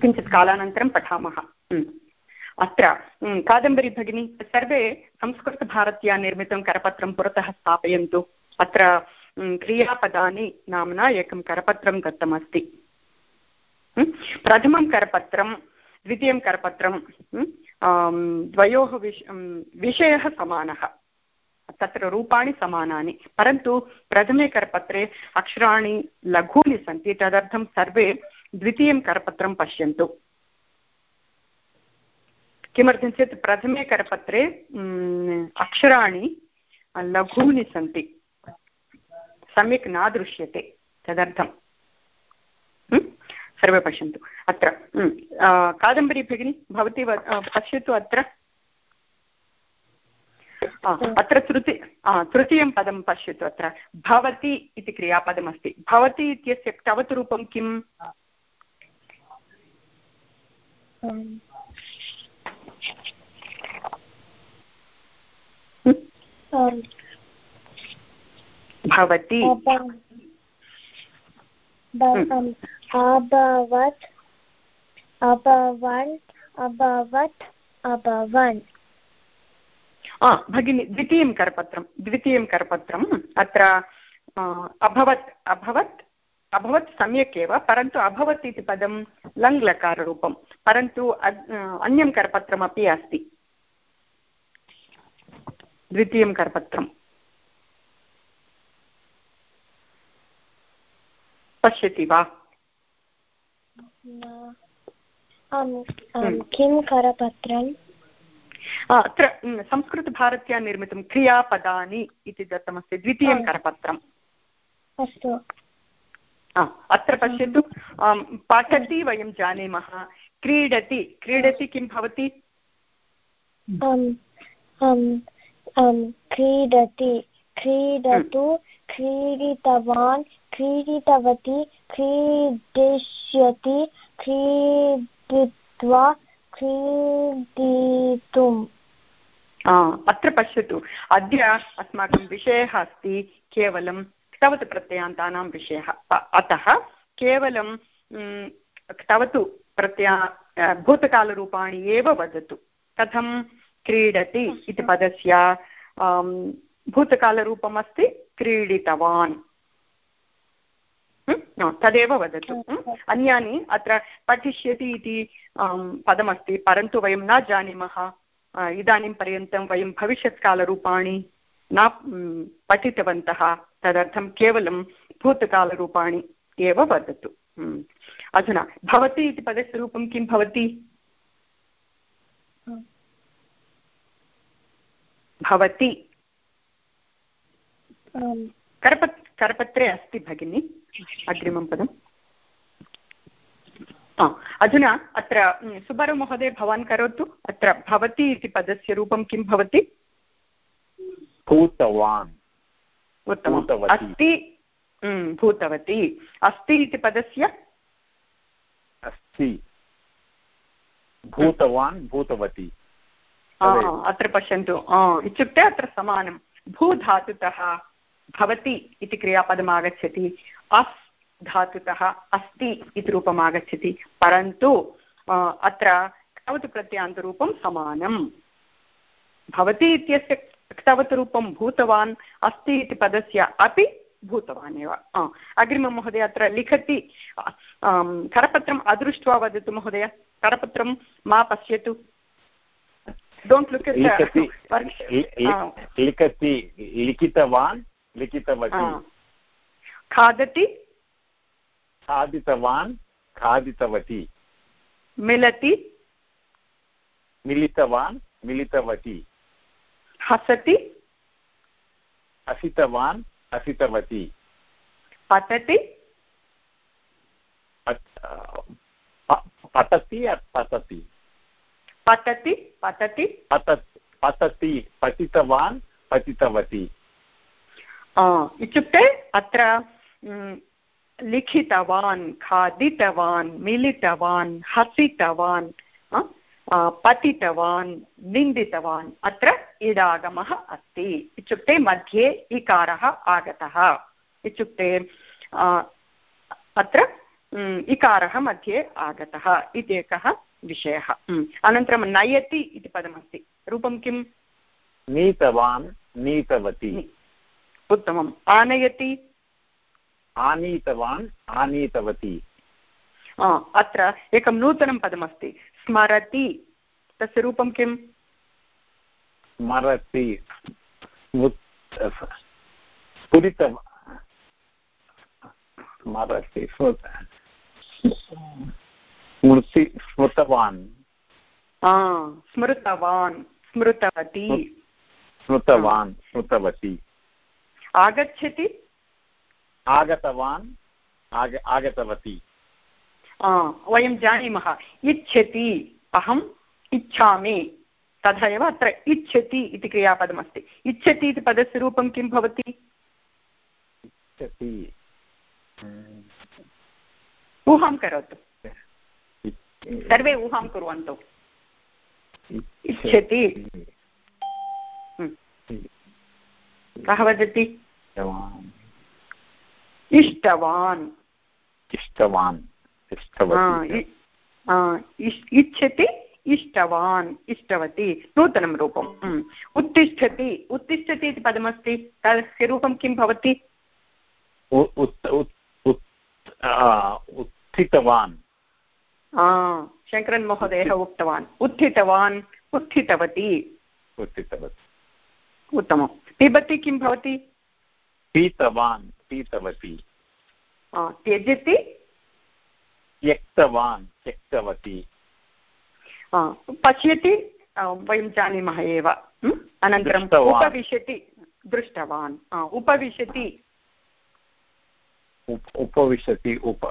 किञ्चित् कालानन्तरं पठामः। म्. अत्र कादम्बरी भगिनी सर्वे संस्कृतभारत्या निर्मितं करपत्रं पुरतः स्थापयन्तु। अत्र म्, क्रियापदानि नाम्ना एकं करपत्रं दत्तमस्ति? प्रथमं करपत्रं द्वितीयं करपत्रं द्वयोः विष विषयः समानः। तत्र रूपाणि समानानि। परन्तु प्रथमे करपत्रे अक्षराणि लघूनि सन्ति। तदर्थं सर्वे द्वितीयं करपत्रं पश्यन्तु। किमर्थं चेत् प्रथमे करपत्रे अक्षराणि लघूनि सन्ति। सम्यक् न दृश्यते तदर्थं? सर्वे पश्यन्तु। अत्र कादम्बरी भगिनी, भवती पश्यतु अत्र। अत्र तृती तृतीयं पदं पश्यतु अत्र। भवति इति क्रियापदमस्ति। भवति इत्यस्य टवत् रूपं किम्? भवति। अभवत् अभवन् अभवत् अभवन्। भगिनि द्वितीयं करपत्रं द्वितीयं करपत्रम् अत्र अभवत् अभवत् अभवत् सम्यक् एव परन्तु अभवत् इति पदं लङ्लकाररूपं परन्तु अन्यं करपत्रमपि अस्ति। द्वितीयं करपत्रं। पश्यति वा? um, किं करपत्रम्? अत्र संस्कृतभारत्या निर्मितं क्रियापदानि इति दत्तमस्ति द्वितीयं करपत्रम्। अस्तु। अत्र पश्यतु पठति वयं जानीमः। क्रीडति क्रीडति किं भवति? क्रीडति क्रीडतु क्रीडितवान् क्रीडितवती क्रीडिष्यति क्रीडित्वा क्रीडितुम्। अत्र पश्यतु। अद्य अस्माकं विषयः अस्ति केवलं क्तवत् प्रत्ययान्तानां विषयः। अतः केवलं क्तवतु प्रत्यया भूतकालरूपाणि एव वदतु। कथं क्रीडति इति पदस्य आम्, भूतकालरूपम् अस्ति क्रीडितवान् तदेव वदतु? अन्यानि अत्र पठिष्यति इति पदमस्ति परन्तु वयं न जानीमः। इदानीं पर्यन्तं वयं भविष्यत्कालरूपाणि न पठितवन्तः। तदर्थं केवलं भूतकालरूपाणि एव वदतु। म्. अधुना भवति इति पदस्य रूपं किं भवति? भवति। करपत् करपत्रे अस्ति भगिनि अग्रिमं पदम्। अधुना अत्र म्, सुब्बरमहोदय भवान् करोतु। अत्र भवति इति पदस्य रूपं किं भवति? भूतवान्। उत्तमम्। अस्ति। भूतवती। अस्ति इति पदस्य? अस्ति। भूतवान् भूतवती। अत्र पश्यन्तु। इत्युक्ते अत्र समानं। भूधातुतः भवति इति क्रियापदम् आगच्छति। अस् धातुतः अस्ति इति रूपम् आगच्छति। परन्तु अत्र क्तवत् प्रत्ययान्तरूपं समानम्। भवति इत्यस्य क्तवत् रूपं भूतवान् अस्ति इति पदस्य अपि भूतवान् एव। आ, अग्रिमं महोदय अत्र लिखति करपत्रम् अदृष्ट्वा वदतु महोदय। करपत्रं मा पश्यतु। डोण्ट् लुक् लिखति लिखितवान् लिखितवती। खादति। खादितवान् खादितवती। मिलति। मिलितवान् मिलितवती। हसति? हसितवान् हसितवती। पतति? पतति पतति? पतति? पतति? पतत् पतति पतितवान् पतितवती। इत्युक्ते अत्र लिखितवान् खादितवान् मिलितवान् हसितवान् पतितवान् निन्दितवान् अत्र इडागमः अस्ति। इत्युक्ते मध्ये इकारः आगतः। इत्युक्ते अत्र इकारः मध्ये आगतः इति एकः विषयः अनन्तरं नयति इति पदमस्ति। रूपं किम्? नीतवान् नीतवती। उत्तमम्। आनयति? आनीतवान् आनीतवती। अत्र एकं नूतनं पदमस्ति। स्मरति तस्य रूपं किम्? स्मरति स्फुरित स्मरति स्मृति स्मृतवान्। स्मृतवान् स्मृतवती। स्मृतवान् स्मृतवती। आगच्छति? आगतवान् आग आगतवती। वयं जानीमः। इच्छति अहम् इच्छामि। तथा एव अत्र इच्छति इति क्रियापदमस्ति। इच्छति इति पदस्य रूपं किं भवति? ऊहां करोतु। सर्वे ऊहां कुर्वन्तु। इच्छति। कः वदति? इष्टवान्। इष्टवान्। इच्छति इष्टवान् इष्टवती नूतनं रूपम् उत्तिष्ठति उत्तिष्ठति इति पदमस्ति तस्य रूपं किं भवति? उत्थितवान्। शङ्करन् महोदयः उक्तवान् उत्थितवान् उत्थितवती। उत्थितवती। उत्तमं। पिबति किं भवति? पीतवान् पीतवती। त्यजति त्यक्तवान् त्यक्तवती। पश्यति वयं जानीमः एव अनन्तरम् उपविशति दृष्टवान्। उपविशति। उपविशति उप।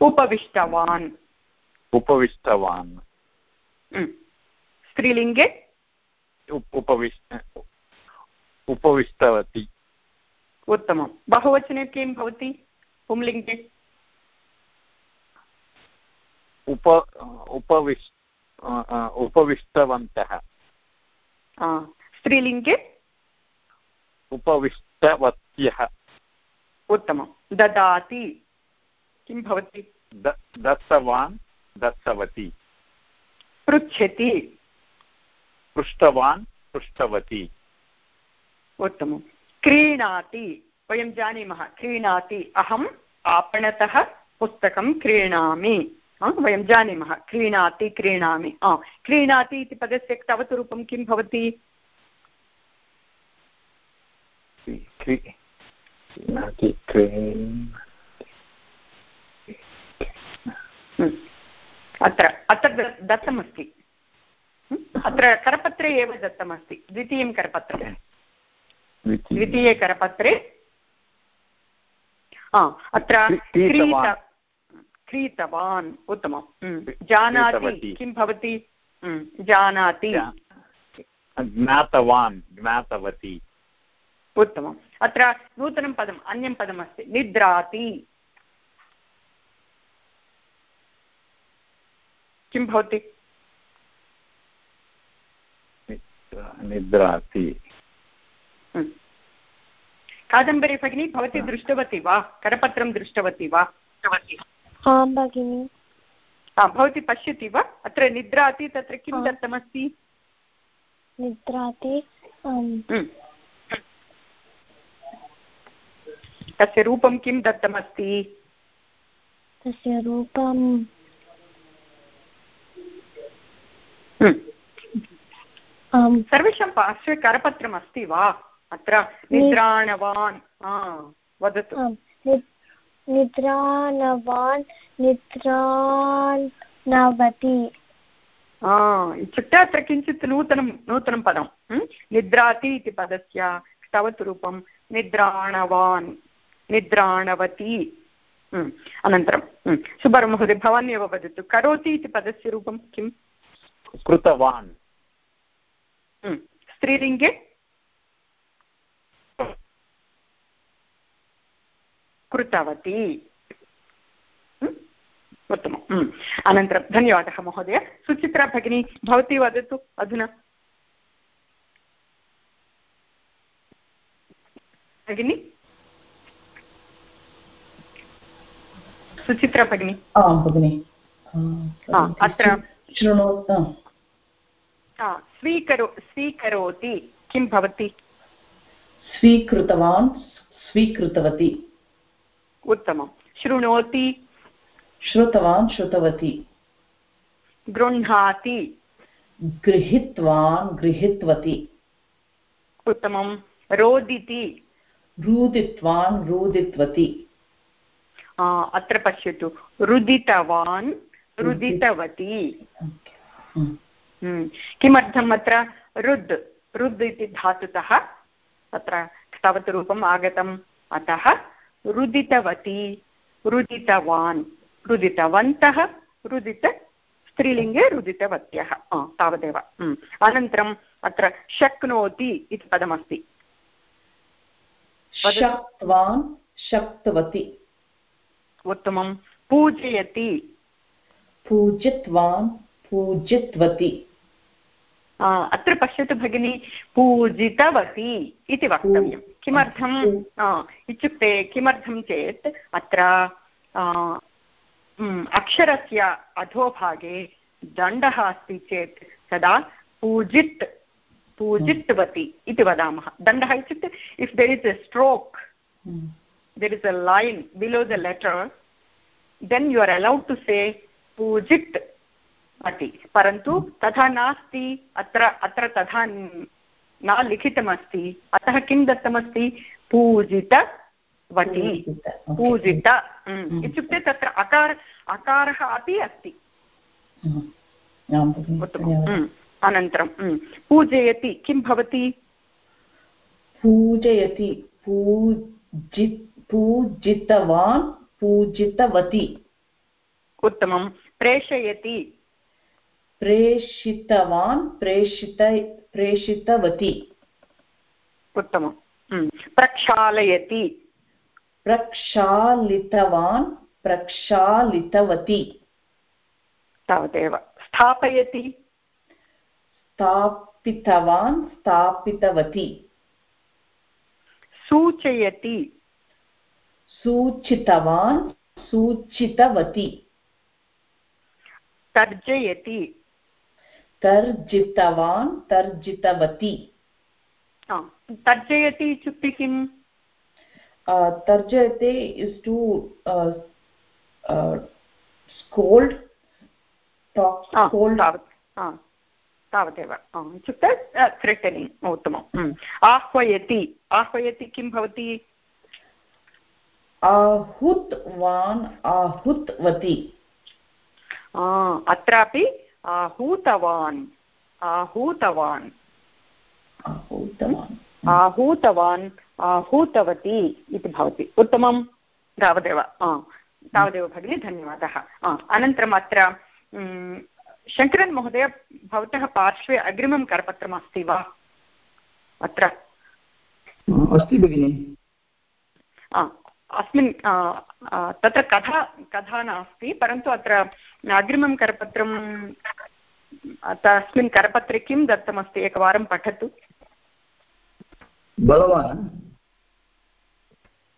उपविष्टवान्। उपविष्टवान्। स्त्रीलिङ्गे? उपविष् उपविष्टवती। उत्तमं। बहुवचने किं भवति पुंलिङ्गे? उप उपविश् उपविष्टवन्तः। स्त्रीलिङ्गे? उपविष्टवत्यः। उत्तमं। ददाति। किं भवति? दत्तवान् दत्तवती। पृच्छति। पृष्टवान् पृष्टवती उत्तमं क्रीणाति वयं जानीमः क्रीणाति अहम् आपणतः पुस्तकं क्रीणामि। वयं जानीमः क्रीणाति क्रीणामि। क्रीणाति इति पदस्य तवत् रूपं किं भवति? अत्र अत्र दत्तमस्ति। अत्र करपत्रे एव दत्तमस्ति। द्वितीयं करपत्रं। द्वितीये। करपत्रे। अत्र क्रीत क्रीतवान्। उत्तमं जानाति। किं भवति? जानाति। ज्ञातवान्। ज्ञातवती। उत्तमम्। अत्र नूतनं पदम् अन्यं पदमस्ति। निद्राति। किं भवति? निद्राति। कादम्बरी भगिनी भवती दृष्टवती वा? करपत्रं दृष्टवती वा? आं भगिनि। भवती पश्यति वा? अत्र निद्राति तत्र किं दत्तमस्ति? निद्राति तस्य रूपं किं दत्तमस्ति? तस्य रूपं सर्वेषां पार्श्वे करपत्रम् अस्ति वा? अत्र निद्राणवान् वदतु। निद्राणवान् निद्राणवति इत्युक्ते अत्र किञ्चित् नूतनं नूतनं पदं। निद्राति इति पदस्य स्तवत् रूपं निद्राणवान् निद्राणवती अनन्तरं सुब्बरमहोदय भवान् एव वदतु। करोति इति पदस्य रूपं किम्? कृतवान्। स्त्रीलिङ्गे कृतवती उत्तमम् अनन्तरं धन्यवादः महोदय सुचित्रा भगिनी भवती वदतु अधुना भगिनी सुचित्रा भगिनी आं भगिनि अत्र शृणो स्वीकरो स्वीकरोति। किं भवति? स्वीकृतवान् स्वीकृतवती। उत्तमं। शृणोति। श्रुतवान् श्रुतवती। गृह्णाति। गृहीत्वान् गृहीत्वति। उत्तमं। रोदिति। रुदित्वान् रुदित्वति। अत्र पश्यतु। रुदितवान् रुदितवती। किमर्थम् अत्र रुद्? रुद् इति धातुतः तत्र तावत् रूपम् आगतम्। अतः रुदितवती रुदितवान्। रुदितवन्तः रुदित स्त्रीलिङ्गे रुदितवत्यः। तावदेव। अनन्तरम् अत्र शक्नोति इति पदमस्ति। शक्तवान् शक्तवती। उत्तमं पूजयति। पूजितवान् पूजितवती। अत्र पश्यतु भगिनी पूजितवती इति वक्तव्यं। किमर्थम् इत्युक्ते किमर्थं चेत् अत्र अक्षरस्य अधोभागे दण्डः अस्ति चेत् तदा पूजित् पूजितवती इति वदामः। दण्डः इत्युक्ते if there is a stroke there is a line below the letter then you are allowed to say पूजित् अस्ति परन्तु तथा नास्ति अत्र अत्र तथा न लिखितमस्ति। अतः किं दत्तमस्ति? पूजितवती। पूजित। इत्युक्ते तत्र अकार अकारः अपि अस्ति। अनन्तरं। पूजयति। किं भवति? पूजयति पूजि पूजितवान् पूजितवती। उत्तमं प्रेषयति। प्रेषितवान् प्रेषित प्रेषितवती। उत्तमं प्रक्षालयति। प्रक्षालितवान् प्रक्षालितवती। तावदेव। स्थापयति। स्थापितवान् स्थापितवती। सूचयति। सूचितवान् सूचितवती। तर्जयति। तर्जितवान् तर्जितवती। तर्जयति इत्युक्ते किम्? तर्जयते इस् टु स्कोल्ड् तावदेव इत्युक्ते थ्रेटनिङ्ग् उत्तमम् आह्वयति आह्वयति किं भवति? आहूतवान् आहूतवती। अत्रापि आहूतवान् आहूतवान्। आहूतवान्। आहूतवती इति भवति। उत्तमं तावदेव तावदेव भगिनी धन्यवादः। अनन्तरम् अत्र शङ्करन् महोदय भवतः पार्श्वे अग्रिमं करपत्रम् अस्ति वा? अत्र। अस्ति भगिनि। अस्मिन् तत्र कथा कथा नास्ति परन्तु अत्र अग्रिमं करपत्रं तस्मिन् करपत्रे किं दत्तमस्ति? एकवारं पठतु। बलवान्?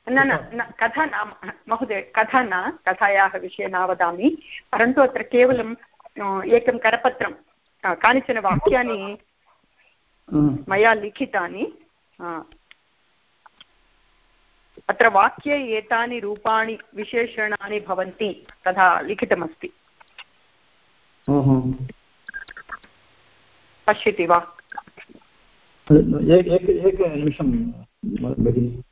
न न कथा न महोदय कथा न कथायाः विषये न वदामि परन्तु अत्र केवलं एकं करपत्रं कानिचन वाक्यानि मया लिखितानि अत्र वाक्ये एतानि रूपाणि विशेषणानि भवन्ति तथा लिखितमस्ति। पश्यति वा? एकनिमिषं भगिनि।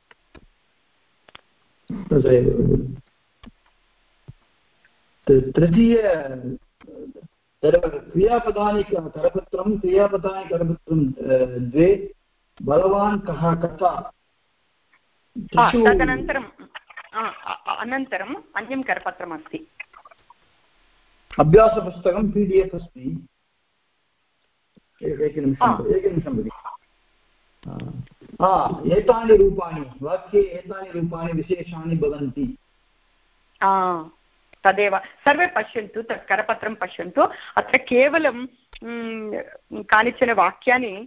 तृतीय क्रियापदानि करपत्रं क्रियापदानि करपत्रं द्वे बलवान् कः कथा। हा, त्रिषु- तदनन्तरं आ, अ- अनन्तरम् अन्यं करपत्रमस्ति अभ्यासपुस्तकं पी डि एफ् अस्ति ए- एकनिमिषं आ. एकनिमिषं भगिनि हा एतानि रूपाणि वाक्ये एतानि रूपाणि विशेषाणि भवन्ति आ, तदेव सर्वे पश्यन्तु तत् करपत्रं पश्यन्तु अत्र केवलं म्, कानिचन वाक्यानि म्,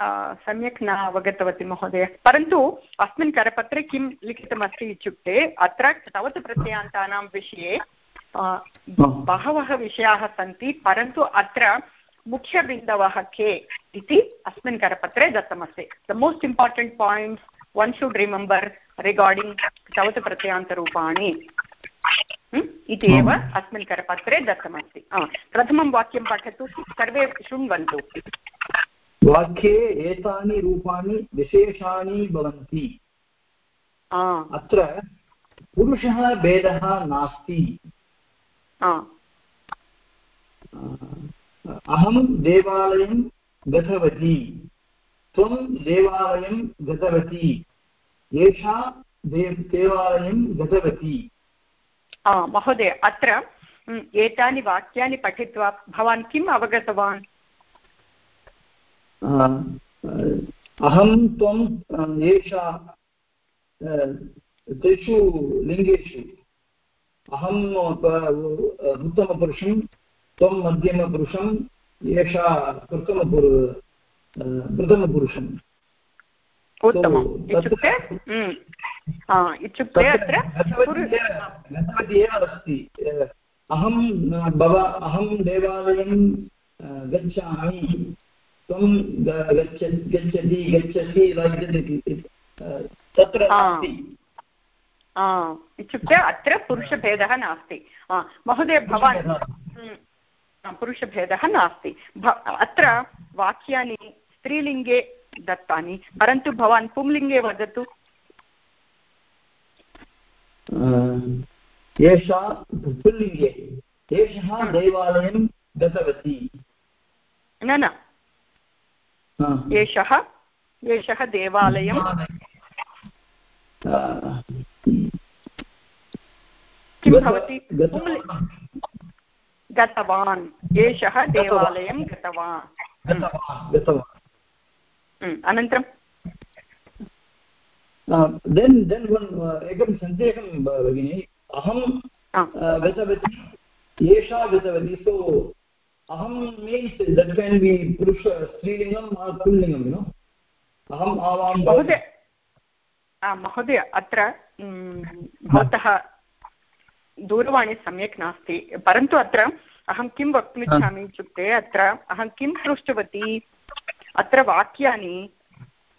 सम्यक् न अवगतवती महोदय। परन्तु अस्मिन् करपत्रे किं लिखितमस्ति इत्युक्ते अत्र तवत् प्रत्ययान्तानां विषये बहवः विषयाः सन्ति परन्तु अत्र मुख्यबिन्दवः के इति अस्मिन् करपत्रे दत्तमस्ति। The most important points one should remember regarding तवत् प्रत्ययान्तरूपाणि। इति एव अस्मिन् करपत्रे दत्तमस्ति। प्रथमं वाक्यं पठतु। सर्वे शृण्वन्तु। वाक्ये एतानि रूपाणि विशेषाणि भवन्ति। अत्र पुरुषः भेदः नास्ति। अहं देवालयं गतवती। त्वं देवालयं गतवती। एषा दे देवालयं गतवती। महोदय अत्र एतानि वाक्यानि पठित्वा भवान् किम् अवगतवान्? अहं त्वं एषा त्रिषु लिङ्गेषु अहं प- उत्तमपुरुषं त्वं मध्यमपुरुषम् एषा प्रथमपुरु प्रथमपुरुषम् उत्तमम्। इत्युक्ते इत्युक्ते अत्र गतवती एव अस्ति। अहं भव अहं देवालयं गच्छामि। त्वं गच्छति गच्छसि it- तत्र इत्युक्ते अत्र पुरुषभेदः नास्ति। महोदय भवान् म्, आ, पुरुषभेदः नास्ति। अत्र वाक्यानि स्त्रीलिङ्गे दत्तानि परन्तु भवान् पुंलिङ्गे वदतु। एषा पुल्लिङ्गे एषः देवालयं गतवती। न न. एषः एषः देवालयं किं भवति? गतवान्। एषः देवालयं गतवान्। अनन्तरं? देन् देन् वन् एकं सन्देहं भगिनि। अहं uh, गतवती एषा गतवती सो अहं मीन्स् दट् केन् बि पुरुष स्त्रीलिङ्गम् आर् पुल्लिङ्गं यु नो अहम् आवां महोदय महोदय अत्र भवतः दूरवाणी सम्यक् नास्ति परन्तु अत्र अहं किं वक्तुमिच्छामि इत्युक्ते अत्र अहं किं पृष्टवती अत्र वाक्यानि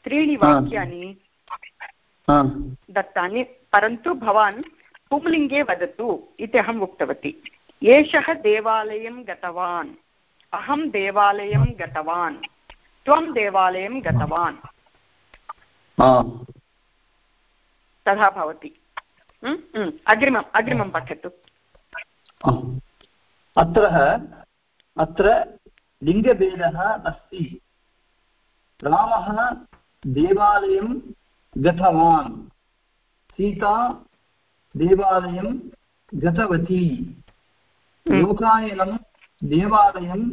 त्रीणि वाक्यानि दत्तानि परन्तु भवान् पुंलिङ्गे वदतु इति अहम् उक्तवती। एषः देवालयं गतवान्। अहं देवालयं गतवान्। त्वं देवालयं गतवान्। तथा भवति. अग्रिमम् अग्रिमं पठतु। अत्र अत्र लिङ्गभेदः अस्ति। रामः देवालयं गतवान्। सीता देवालयं गतवती. लोकायनं देवालयं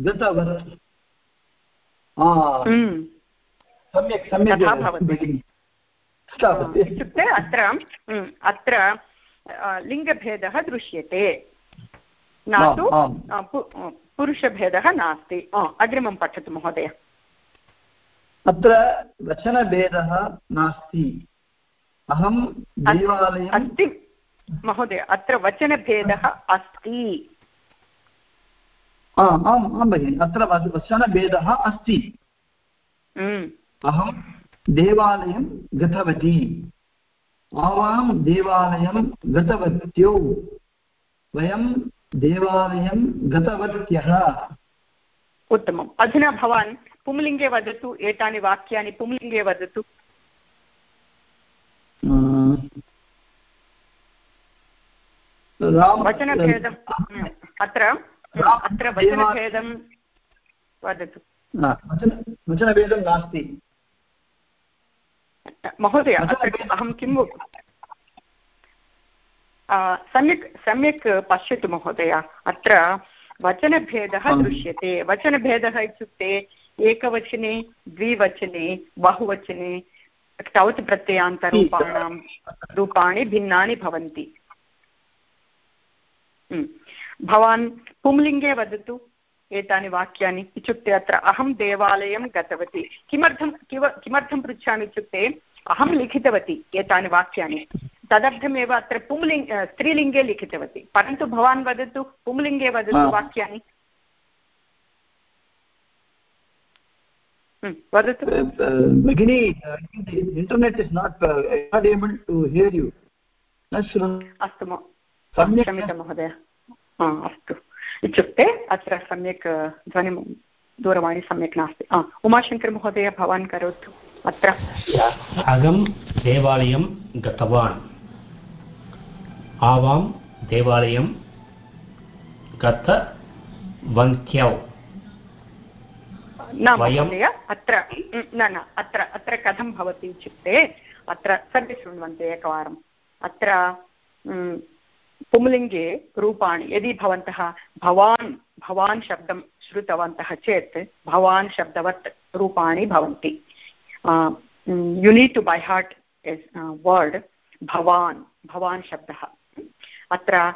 गतवत्। आ, म्. सम्यक् सम्यक् इत्युक्ते अत्र अत्र लिङ्गभेदः दृश्यते। न तु पुरुषभेदः नास्ति। अग्रिमं पठतु महोदय। अत्र वचनभेदः नास्ति। अहं देवालयं अस्ति महोदय अत्र वचनभेदः अस्ति। आम् आं भगिनि अत्र वचनभेदः अस्ति। अहं देवालयं गतवती। आवां देवालयं गतवत्यौ। वयं देवालयं गतवत्यः। उत्तमम्। अधुना भवान् पुंलिङ्गे वदतु एतानि वाक्यानि पुंलिङ्गे वदतु। वचनभेदम् अत्र अत्र वचनभेदं वदतु। वचनभेदं नास्ति। महोदय अहं किं सम्यक् सम्यक् पश्यतु महोदय। अत्र वचनभेदः दृश्यते। वचनभेदः इत्युक्ते एकवचने द्विवचने बहुवचने टौत् प्रत्ययान्तरूपाणां रूपाणि भिन्नानि भवन्ति। भवान् पुंलिङ्गे वदतु एतानि वाक्यानि इत्युक्ते अत्र अहं देवालयं गतवती। किमर्थं किमर्थं पृच्छामि इत्युक्ते अहं लिखितवती एतानि वाक्यानि। तदर्थमेव अत्र पुंलिङ्ग स्त्रीलिङ्गे लिखितवती। परन्तु भवान् वदतु पुंलिङ्गे वदतु वाक्यानि। वदतु। भगिनी internet is not not able to hear you. अस्तु क्षम्यतां महोदय। अस्तु। इत्युक्ते अत्र सम्यक् ध्वनिं दूरवाणी सम्यक् नास्ति। उमाशङ्करमहोदय भवान् करोतु। अत्र। अहं देवालयं गतवान्। आवां देवालयं गतवन्त्यौ। न महोदय अत्र न न अत्र अत्र कथं भवति इत्युक्ते अत्र सर्वे शृण्वन्ति एकवारम्। अत्र पुंलिङ्गे रूपाणि, यदि भवन्तः भवान् भवान् शब्दं श्रुतवन्तः चेत्, भवान् शब्दवत् रूपाणि भवन्ति। You need to by heart word भवान् भवान् शब्दः। अत्र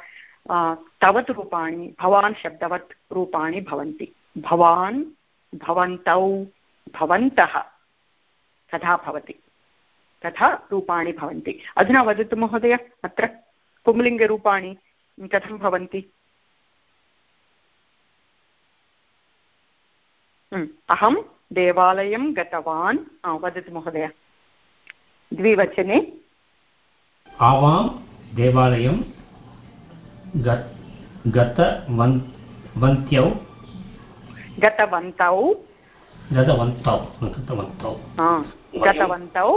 तवत् रूपाणि, भवान् शब्दवत् रूपाणि भवन्ति। भवान्, भवन्तौ, भवन्तः, तथा भवति। तथा रूपाणि भवन्ति। अधुना वदतु महोदय, अत्र पुंलिङ्गरूपाणि कथं भवन्ति? अहं देवालयं गतवान् वदतु महोदय। द्विवचने। आवां देवालयं गतवन्त्यौ गतवन्तौ। गतवन्तौ गतवन्तौ। गतवन्तौ।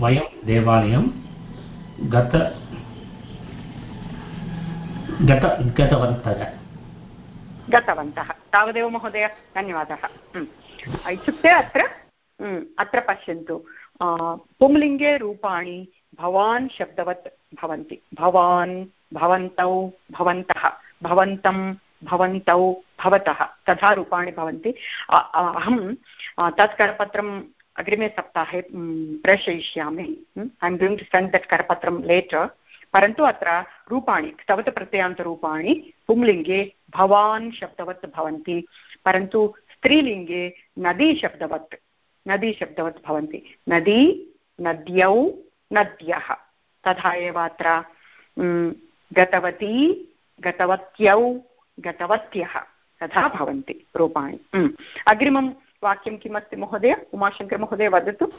वयं देवालयं गत गत गतवन्तः गतवन्तः। तावदेव महोदय, धन्यवादः। इत्युक्ते अत्र अत्र पश्यन्तु। पुंलिङ्गे रूपाणि भवान् शब्दवत् भवन्ति। भवान्, भवन्तौ, भवन्तः। भवन्तं, भवन्तौ, भवतः। तथा रूपाणि भवन्ति। अहं तत् करपत्रम् अग्रिमे सप्ताहे प्रेषयिष्यामि। I am going to send that करपत्रं letter परन्तु अत्र रूपाणि स्तवत् प्रत्ययान्तरूपाणि पुंलिङ्गे भवान् शब्दवत् भवन्ति, परन्तु स्त्रीलिङ्गे नदी शब्दवत् नदी शब्दवत् भवन्ति। नदी, नद्यौ, नद्यः। तथा एव अत्र गतवती, गतवत्यौ, गतवत्यः। तथा भवन्ति रूपाणि। अग्रिमं वाक्यं किमस्ति महोदय? उमाशङ्करमहोदय, वदतु।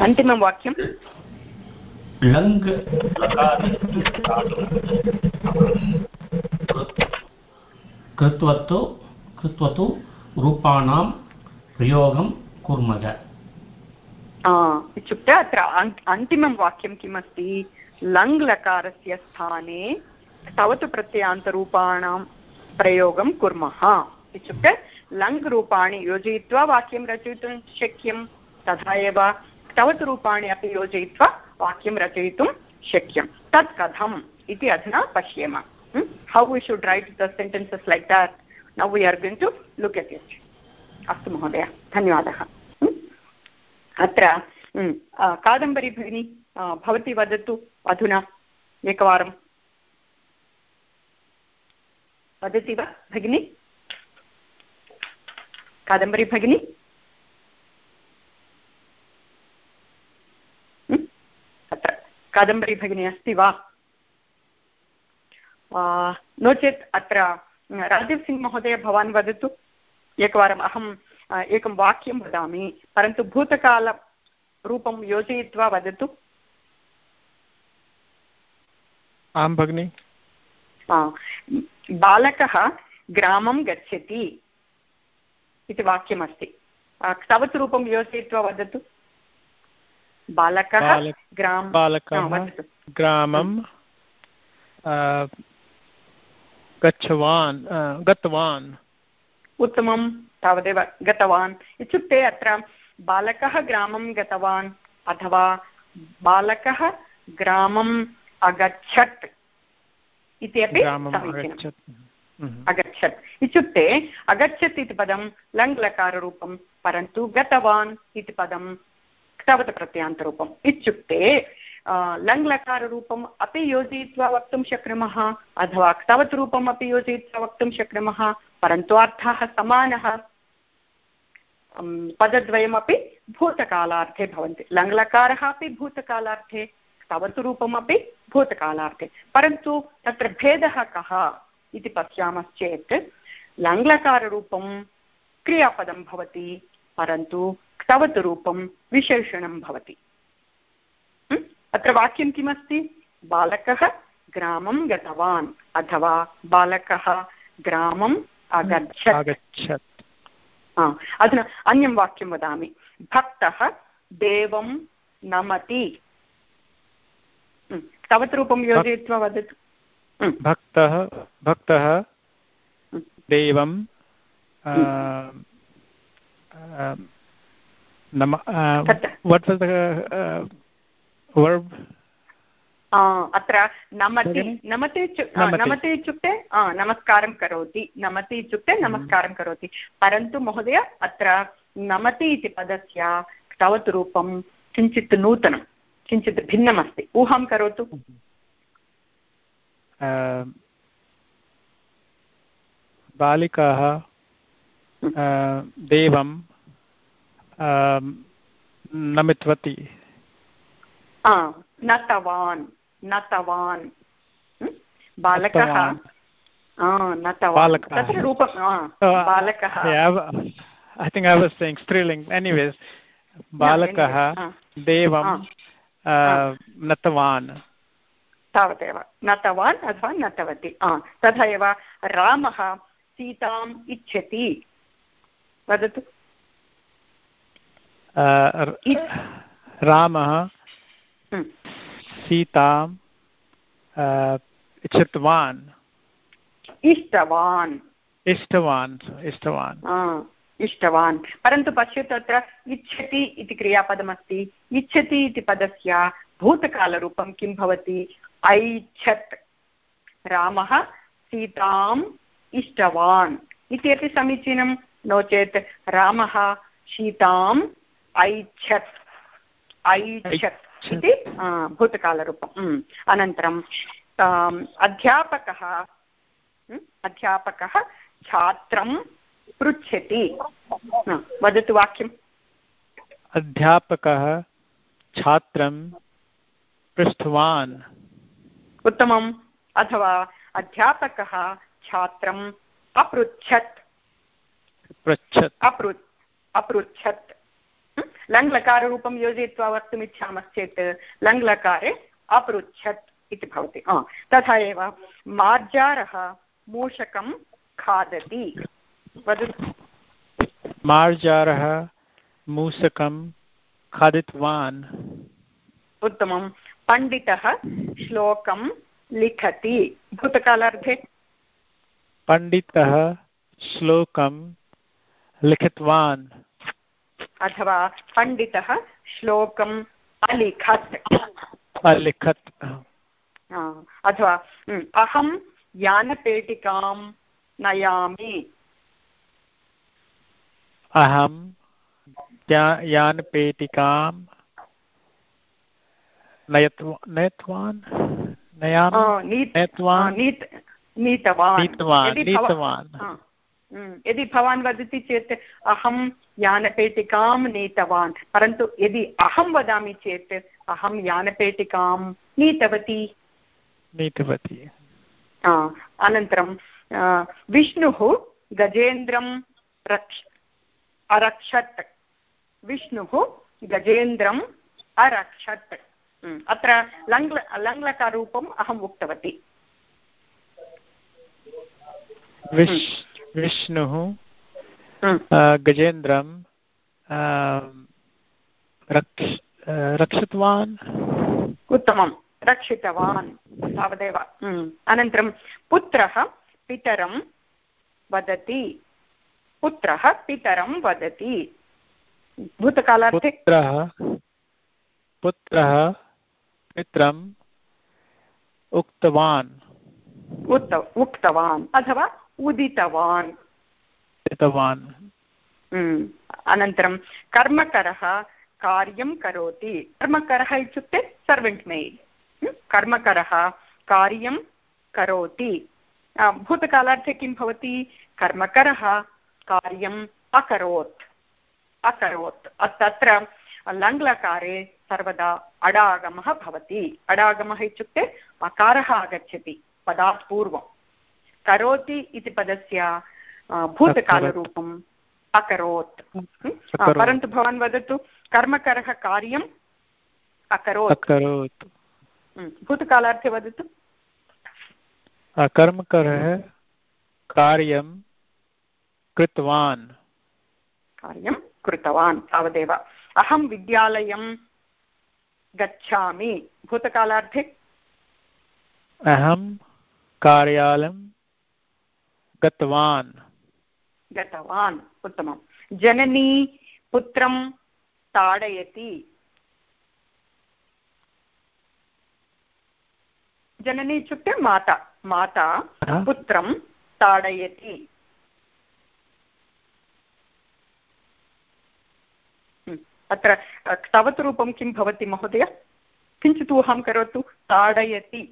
अन्तिमं वाक्यं लङ् कृत्वा कृत्वा तु रूपाणां प्रयोगं कुर्मः। इत्युक्ते अत्र अन्तिमं वाक्यं किमस्ति? लङ् लकारस्य स्थाने स्तवतु प्रत्ययान्तरूपाणां प्रयोगं कुर्मः। इत्युक्ते लङ् रूपाणि योजयित्वा वाक्यं रचयितुं शक्यं तथा एव स्तवतु रूपाणि अपि योजयित्वा वाक्यं रचयितुं शक्यं। तत् कथम् इति अधुना पश्येम। How? We should write the sentences like that now we are going to look at it अस्तु महोदय, धन्यवादः। अत्र कादम्बरी भगिनी भवती वदतु अधुना एकवारं। वदति वा भगिनी? कादम्बरी भगिनी? कादम्बरी भगिनी अस्ति वा? नो चेत् अत्र राजीव् सिङ्ग् महोदय भवान् वदतु। एकवारम् अहम् एकं वाक्यं वदामि। परन्तु भूतकालरूपं योजयित्वा वदतु। आं भगिनि। बालकः ग्रामं गच्छति इति वाक्यमस्ति। तवत् रूपं योजयित्वा वदतु। बालकः ग्राम बालकः ग्रामं गच्छवान् गतवान्। उत्तमं तावदेव गतवान्। इत्युक्ते अत्र बालकः ग्रामं गतवान् अथवा बालकः ग्रामम् अगच्छत् इति अपि अगच्छत्। इत्युक्ते अगच्छत् इति पदं लङ्लकाररूपं परन्तु गतवान् इति पदं क्तवतप्रत्ययान्तरूपम् इत्युक्ते लङ्लकाररूपम् अपि योजयित्वा वक्तुं शक्नुमः, अथवा क्तवत् रूपम् योजयित्वा वक्तुं शक्नुमः, परन्तु अर्थः समानः पदद्वयमपि भूतकालार्थे भवन्ति। लङ्लकारः अपि भूतकालार्थे तवतु रूपमपि भूतकालार्थे। परन्तु तत्र भेदः कः इति पश्यामश्चेत्, लङ्लकाररूपं क्रियापदं भवति, परन्तु क्तवतु रूपं विशेषणं भवति। अत्र वाक्यं किमस्ति? बालकः ग्रामं गतवान् अथवा बालकः ग्रामम् अगच्छत्। अधुना अन्यं वाक्यं वदामि। भक्तः देवं नमति। तावत् रूपं योजयित्वा वदतु। भक्तः भक्तः देवं नम वट् वास् वर्ब् अत्र नमति नमति नमति। इत्युक्ते नमस्कारं करोति। नमति इत्युक्ते नमस्कारं करोति। परन्तु महोदय अत्र नमति इति पदस्य तावत् रूपं किञ्चित् नूतनं किञ्चित् भिन्नमस्ति। ऊहां करोतु। बालिकाः देवं नमितवती। नतवान् नतवान्। बालकः? I think I was saying striling. Anyways, बालकः देवं नतवान्। तावदेव। नतवान् अथवा नतवती। तथा एव रामः सीताम् इच्छति। वदतु। रामः सीताम् इच्छितवान्। इष्टवान्। इष्टवान् इष्टवान्। इष्टवान्। परन्तु पश्यतु अत्र इच्छति इति क्रियापदमस्ति। इच्छति इति पदस्य भूतकालरूपं किं भवति? ऐच्छत्। रामः सीताम् इष्टवान्। इति अपि समीचीनं नो चेत् रामः सीताम् ऐच्छत् ऐच्छत् इति भूतकालरूपम् अनन्तरम् अध्यापकः अध्यापकः छात्रं पृच्छति। वदतु वाक्यम्। अध्यापकः छात्रं पृष्टवान् उत्तमम्। अथवा अध्यापकः छात्रम् अपृच्छत्। पृच्छत्। अपृ अपृच्छत् लङ्लकाररूपं योजयित्वा वक्तुमिच्छामश्चेत् लङ्लकारे अपृच्छत् इति भवति। तथा एव मार्जारः मूषकं खादति। वदतु। मार्जारः मूषकं खादितवान्। उत्तमं। पण्डितः श्लोकं लिखति। भूतकालार्थे पण्डितः श्लोकं लिखितवान्। अथवा पण्डितः श्लोकम् अलिखत्। अलिखत्। अथवा अहं यानपेटिकां नयामि। अहं यानपेटिकां नयत्वान्? यदि भवान् वदति चेत् अहं यानपेटिकां नीतवान् परन्तु यदि अहं वदामि चेत् अहं यानपेटिकां नीतवती। नीतवती। अनन्तरं विष्णुः गजेन्द्रं रक्ष अरक्षत्। विष्णुः गजेन्द्रम् अरक्षत्। अत्र लङ् लङ्लकाररूपम् अहम् उक्तवती। विष्णुः गजेन्द्रं रक्षितवान्। उत्तमं। रक्षितवान् तावदेव। अनन्तरं पुत्रः पितरं वदति। पुत्रः पितरं वदति। भूतकालार्थे पुत्रः पुत्रः पितरम् उक्तवान्। उक्त उक्तवान्। अथवा उदितवान्। उदितवान्। अनन्तरं कर्मकरः कार्यं करोति। कर्मकरः इत्युक्ते सर्वेण्ट् मेड् कर्मकरः कार्यं करोति। भूतकालार्थे किं भवति? कर्मकरः कार्यम् अकरोत्। अकरोत्। तत्र लङ्लकारे सर्वदा अडागमः भवति। अडागमः इत्युक्ते अकारः आगच्छति। पदात् पूर्वं करोति इति पदस्य भूतकालरूपम् अकरोत्। परन्तु भवान् वदतु कर्मकरः कार्यम् अकरोत्। भूतकालार्थे वदतु। कर्मकरः कार्यं कृतवान्। कार्यं कृतवान् तावदेव। अहं विद्यालयं गच्छामि। भूतकालार्थे? अहं कार्यालयं गतवान्। गतवान् उत्तमं जननी पुत्रं ताडयति। जननी इत्युक्ते माता। माता पुत्रं ताडयति। अत्र तवत् रूपं किं भवति महोदय? किञ्चित् ऊहां करोतु। ताडयति।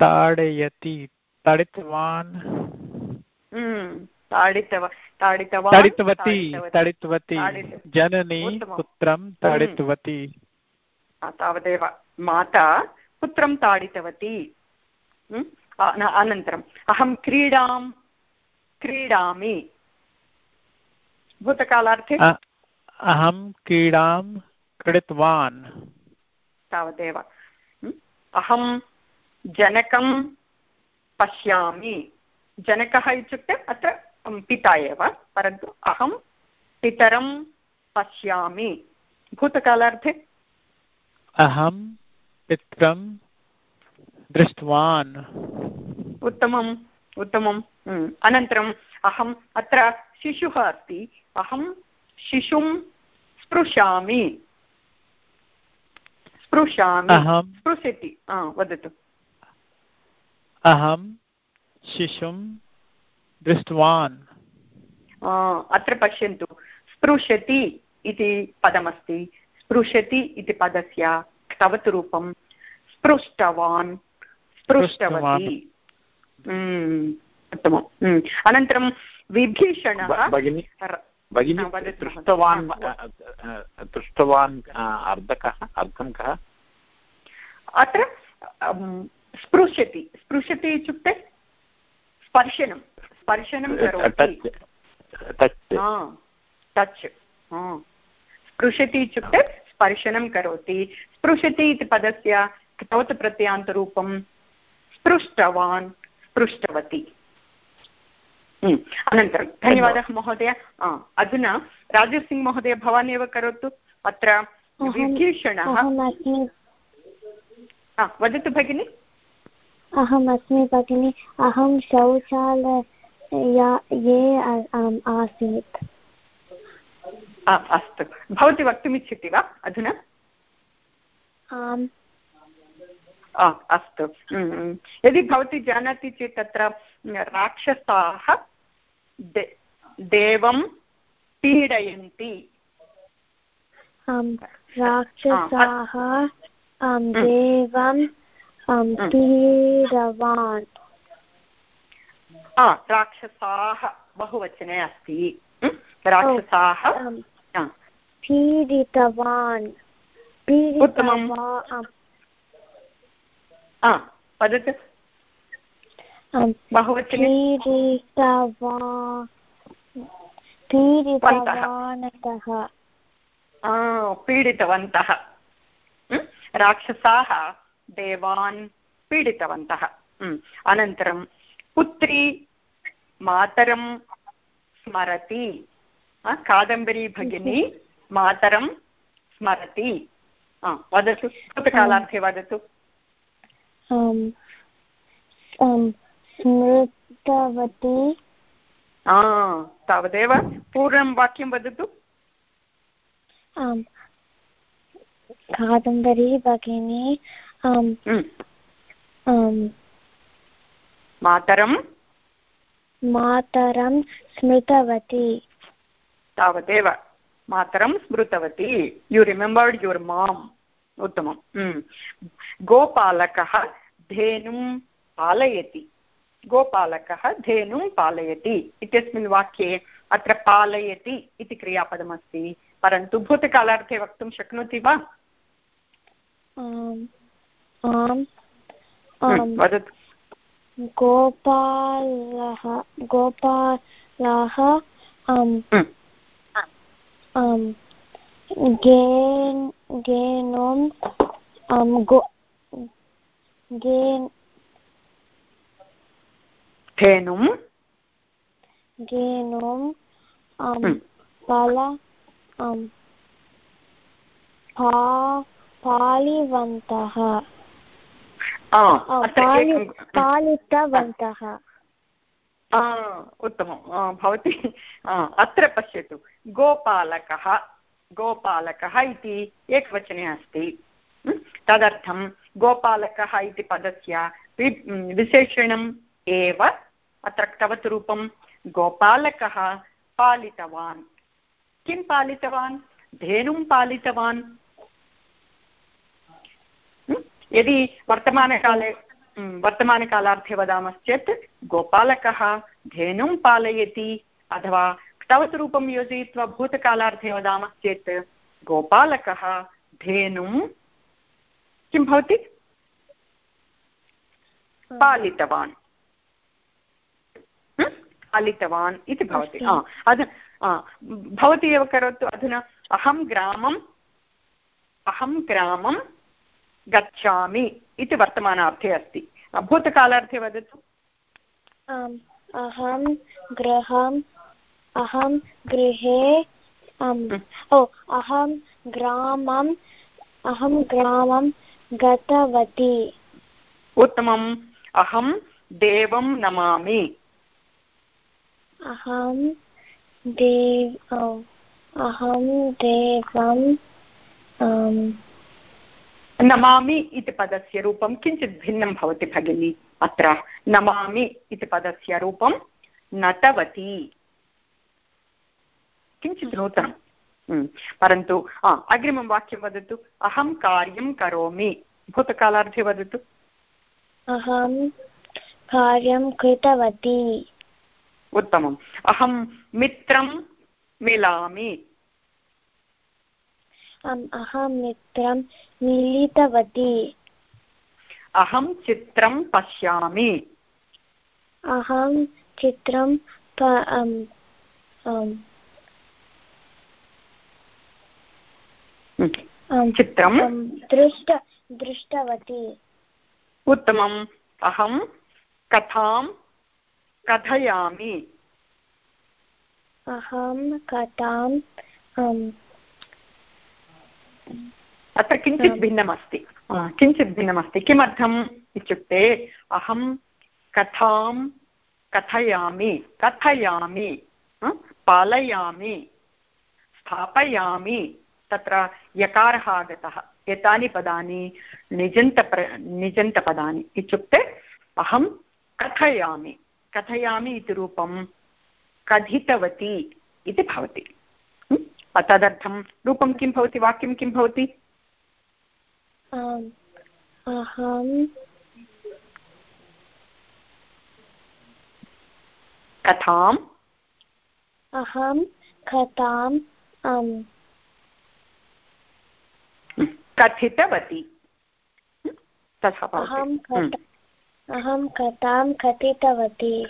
ताडयति। ताडितवान्। ताडितवती ताडितवती जननी पुत्रं ताडितवती तावदेव माता पुत्रं ताडितवती अनन्तरम् अहं क्रीडां क्रीडामि भूतकालार्थे अहं क्रीडां क्रीडितवान् तावदेव अहं जनकं पश्यामि जनकः इत्युक्ते अत्र पिता एव परन्तु अहं पितरं पश्यामि। भूतकालार्थे अहं पितरं दृष्टवान्। उत्तमम् उत्तमम् अनन्तरम् अहम् अत्र शिशुः अस्ति अहं शिशुं स्पृशामि। स्पृशामि। स्पृशति। वदतु। अहं शिशुं दृष्टवान्। अत्र पश्यन्तु। स्पृशति इति पदमस्ति। स्पृशति इति पदस्य स्तवत् रूपं स्पृष्टवान्। स्पृष्टवती। उत्तमम्। अनन्तरं विभीषणः भगिनी दृष्टवान् दृष्टवान् अर्धकः अर्थं कः? अत्र स्पृशति। स्पृशति इत्युक्ते स्पर्शनं स्पर्शनं करोति। टच् स्पृशति इत्युक्ते स्पर्शनं करोति। स्पृशति इति पदस्य क्तौत् प्रत्ययान्तरूपं स्पृष्टवान् स्पृष्टवती। अनन्तरं धन्यवादः महोदय। अधुना राजसिंह महोदय भवान् एव करोतु। अत्र विभीषणः वदतु भगिनि। अहम् अस्मि भगिनि अहं शौचालये आसीत्। अस्तु। भवती वक्तुमिच्छति वा अधुना? आम्। अस्तु। यदि भवती जानाति चेत् तत्र राक्षसाः देवं पीडयन्ति। राक्षसाः देवं पीडवान् राक्षसाः बहुवचने अस्ति। राक्षसाः? पीडितवान्। उत्तमं वदतु। पीडितवन्तः। राक्षसाः। देवान् पीडितवन्तः। अनन्तरं पुत्री मातरं स्मरति। कादम्बरी भगिनी मातरं स्मरति। वदतु कृतकालार्थे वदतु। स्मृतवती। तावदेव पूर्णं वाक्यं वदतु। कादम्बरी भगिनी मातरं मातरं स्मृतवती तावदेव मातरं स्मृतवती यु रिमेम्बर्ड् युर् माम् उत्तमं गोपालकः धेनुं पालयति गोपालकः धेनुं पालयति इत्यस्मिन् वाक्ये अत्र पालयति इति क्रियापदमस्ति परन्तु भूतकालार्थे वक्तुं शक्नोति वा वदतु। गोपालः गोपालः गेन् गेनुं गो गेन्। धेनुं गेनुं फल पालिवन्तः। पालितवन्तः। उत्तमं भवती अत्र पश्यतु। गोपालकः गोपालकः इति एकवचने अस्ति। तदर्थं गोपालकः इति पदस्य विशेषणम् एव अत्र तवत् रूपं गोपालकः पालितवान्। किं पालितवान्? धेनुं पालितवान्। यदि वर्तमानकाले वर्तमानकालार्थे वदामश्चेत् गोपालकः धेनुं पालयति अथवा तवत् रूपं योजयित्वा भूतकालार्थे वदामश्चेत् गोपालकः धेनुं किं भवति? पालितवान्। पालितवान् इति भवति। अधुना भवती एव करोतु अधुना अहं ग्रामम् अहं ग्रामं गच्छामि इति वर्तमानार्थे अस्ति। भूतकालार्थे वदतु। अहं गृहम् अहं गृहे ओ अहं ग्रामम् अहं ग्रामं गतवती। उत्तमम्। अहं देवं नमामि। अहं देव अहं देवं नमामि इति पदस्य रूपं किञ्चित् भिन्नं भवति भगिनि अत्र नमामि इति पदस्य रूपं नतवती। किञ्चित् नूतनं। परन्तु अग्रिमं वाक्यं वदतु। अहं कार्यं करोमि। भूतकालार्थे वदतु। अहं कार्यं कृतवती। उत्तमम्। अहं मित्रं मिलामि। अहं मित्रं मिलितवती। अहं चित्रं पश्यामि। अहं चित्रं चित्रं दृष्ट दृष्टवती। उत्तमम्। अहं कथां कथयामि। अहं कथां अत्र किञ्चित् भिन्नमस्ति। किञ्चित् भिन्नमस्ति। किमर्थम् इत्युक्ते अहं कथां कथयामि कथयामि पालयामि स्थापयामि तत्र यकारः आगतः। एतानि पदानि निजन्तप्र निजन्तपदानि। इत्युक्ते अहं कथयामि। कथयामि इति रूपं कथितवती इति भवति। तदर्थं रूपं किं भवति वाक्यं किं भवति? कथाम्? अहं कथां कथितवती। तथा अहं अहं कथां कथितवती।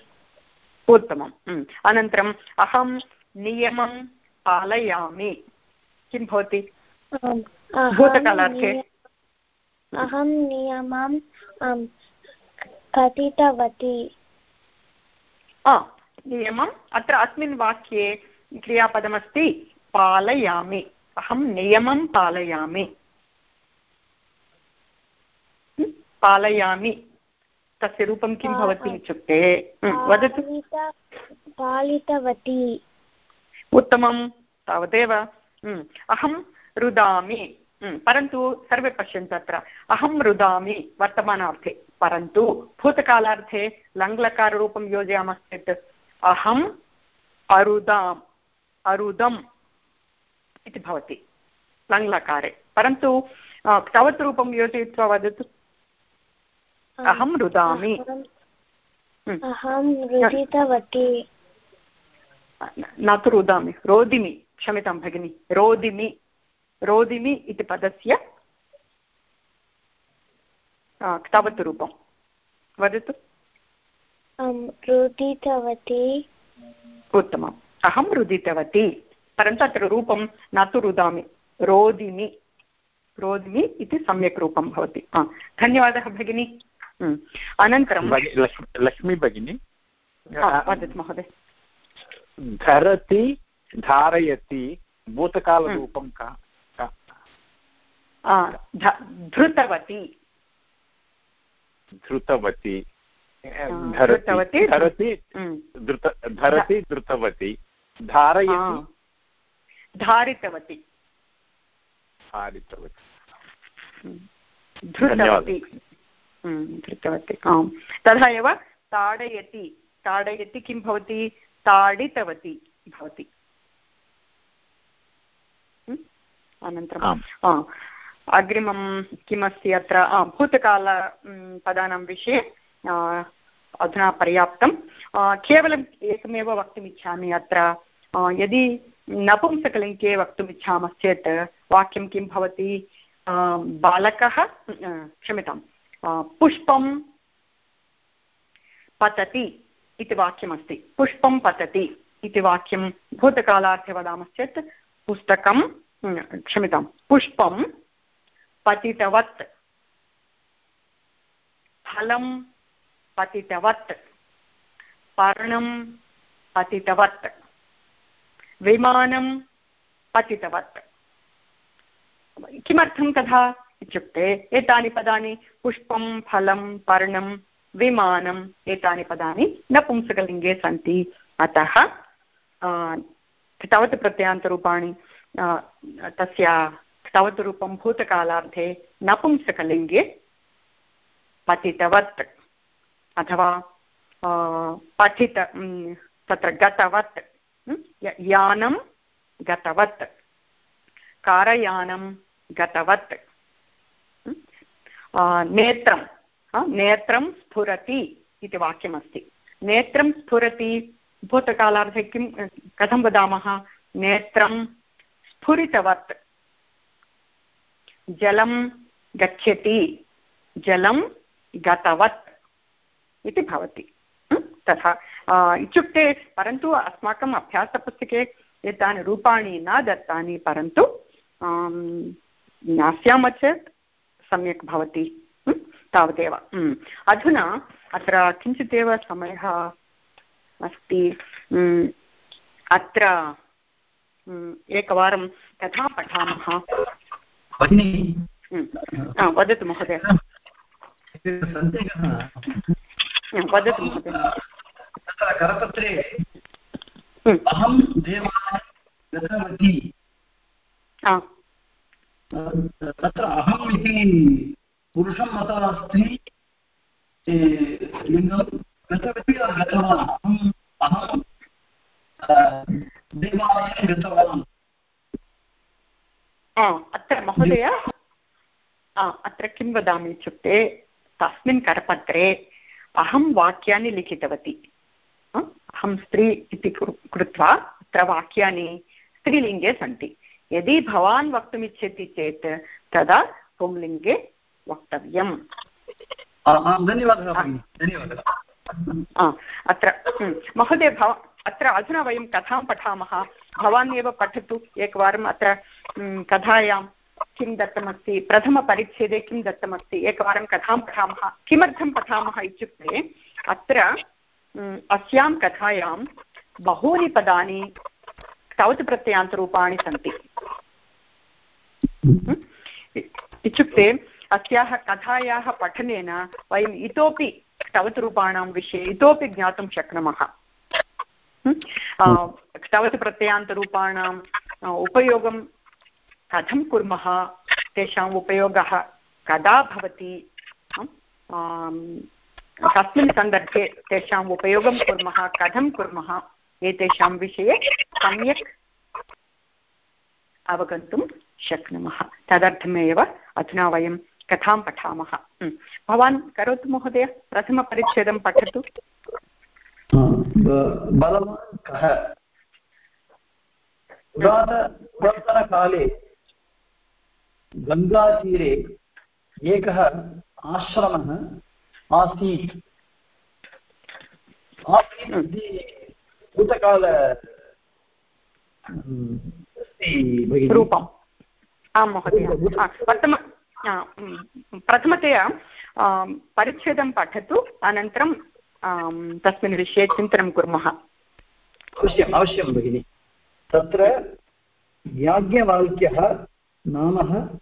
उत्तमम्। अनन्तरम् अहं नियमं पालयामि। किं भवति? भूतकालार्थे। अहं नियमं कथितवती नियमम्। अत्र अस्मिन् वाक्ये क्रियापदमस्ति पालयामि। अहं नियमं पालयामि। पालयामि। तस्य रूपं किं भवति इत्युक्ते? वदतु। पालितवती। उत्तमं तावदेव। अहं रुदामि। परन्तु सर्वे पश्यन्तु अत्र। अहं रुदामि वर्तमानार्थे। परन्तु भूतकालार्थे लङ्लकाररूपं योजयामश्चेत् अहम् अरुदाम् अरुदम् इति भवति लङ्लकारे। परन्तु तवत् रूपं योजयित्वा वदतु। अहं रुदामि। अहं रुदितवती। न तु रुदामि रोदिमि क्षम्यतां भगिनि रोदिमि रोदिमि इति पदस्य तावत् रूपं। वदतु। रुदितवती। उत्तमम्। अहं रुदितवती। परन्तु अत्र रूपं न तु रुदामि रोदिमि रोदिमि इति सम्यक् रूपं भवति। धन्यवादः भगिनि। अनन्तरं लक्ष्मी भगिनी। वदतु महोदय। धरति धारयति भूतकालरूपं का धृतवती धृतवती धरति धरति धरति धृतवती धारयति। धारितवती। धारितवती। धृतवती धृतवती आम्। तथा एव ताडयति। ताडयति किं भवति? ताडितवती भवति। अनन्तरम् अग्रिमं किमस्ति अत्र? भूतकाल पदानां विषये अधुना पर्याप्तं केवलम् एकमेव वक्तुमिच्छामि अत्र। यदि नपुंसकलिङ्गे वक्तुमिच्छामश्चेत् वाक्यं किं भवति? बालकः क्षम्यतां पुष्पं पतति। इति वाक्यमस्ति। पुष्पं पतति इति वाक्यं भूतकालार्थे वदामश्चेत् पुस्तकं क्षम्यतां पुष्पं पतितवत्। फलं पतितवत्। पर्णं पतितवत्। विमानं पतितवत्। किमर्थं तथा इत्युक्ते? एतानि पदानि पुष्पं, फलं, पर्णं विमानम् एतानि पदानि नपुंसकलिङ्गे सन्ति। अतः तावत् प्रत्ययान्तरूपाणि तस्य तावत् रूपं भूतकालार्थे नपुंसकलिङ्गे पतितवत् अथवा पठित तत्र गतवत्। यानं गतवत्। कारयानं गतवत्। नेत्रं नेत्रं स्फुरति इति वाक्यमस्ति नेत्रं स्फुरति भूतकालार्थे किं कथं वदामः नेत्रं स्फुरितवत् जलं गच्छति जलं गतवत् इति भवति तथा इत्युक्ते परन्तु अस्माकम् अभ्यासपुस्तके एतानि रूपाणि न दत्तानि परन्तु ज्ञास्यामः चेत् सम्यक् भवति तावदेव। अधुना अत्र किञ्चिदेव समयः अस्ति। अत्र एकवारं तथा पठामः। वदतु महोदय। वदतु महोदय। तत्र करपत्रे अहं देवालयं गतवती तत्र अहम् इति पुरुषम् अथवा स्त्री लिङ्गं गतवती गतवान्? अहम् अहं देवालयं गतवान्। अत्र महोदय अत्र किं वदामि इत्युक्ते, तस्मिन् करपत्रे अहं वाक्यानि लिखितवती। अहं स्त्री इति कृत्वा अत्र वाक्यानि स्त्रीलिङ्गे सन्ति। यदि भवान् वक्तुमिच्छति चेत् तदा पुंलिङ्गे वक्तव्यम्। धन्यवादः धन्यवादः। अत्र महोदय भव अत्र अधुना वयं कथां पठामः? भवान् एव पठतु एकवारम् अत्र कथायां किं दत्तमस्ति? प्रथमपरिच्छेदे किं दत्तमस्ति? एकवारं कथां पठामः। किमर्थं पठामः इत्युक्ते अत्र अस्यां कथायां बहूनि पदानि तवत् प्रत्ययान्तरूपाणि सन्ति। इत्युक्ते अस्याः कथायाः पठनेन वयम् इतोपि तवत् रूपाणां विषये इतोपि ज्ञातुं शक्नुमः। तवत् प्रत्ययान्तरूपाणाम् उपयोगं कथं कुर्मः? तेषाम् उपयोगः कदा भवति? कस्मिन् सन्दर्भे तेषाम् उपयोगं कुर्मः, कथं कुर्मः? एतेषां विषये सम्यक् अवगन्तुं शक्नुमः। तदर्थमेव अधुना वयं कथां पठामः। भवान् करोतु महोदय प्रथमपरिच्छेदं पठतु। बलवान् कः? पुरातनकाले गङ्गातीरे एकः आश्रमः आसीत्। आसीत् इति भूतकाल रूपम्। आं महोदय। प्रथमतया परिच्छेदं पठतु, अनन्तरं तस्मिन् विषये चिन्तनं कुर्मः। अवश्यम् अवश्यं भगिनि। तत्र याज्ञवाल्क्यः नामः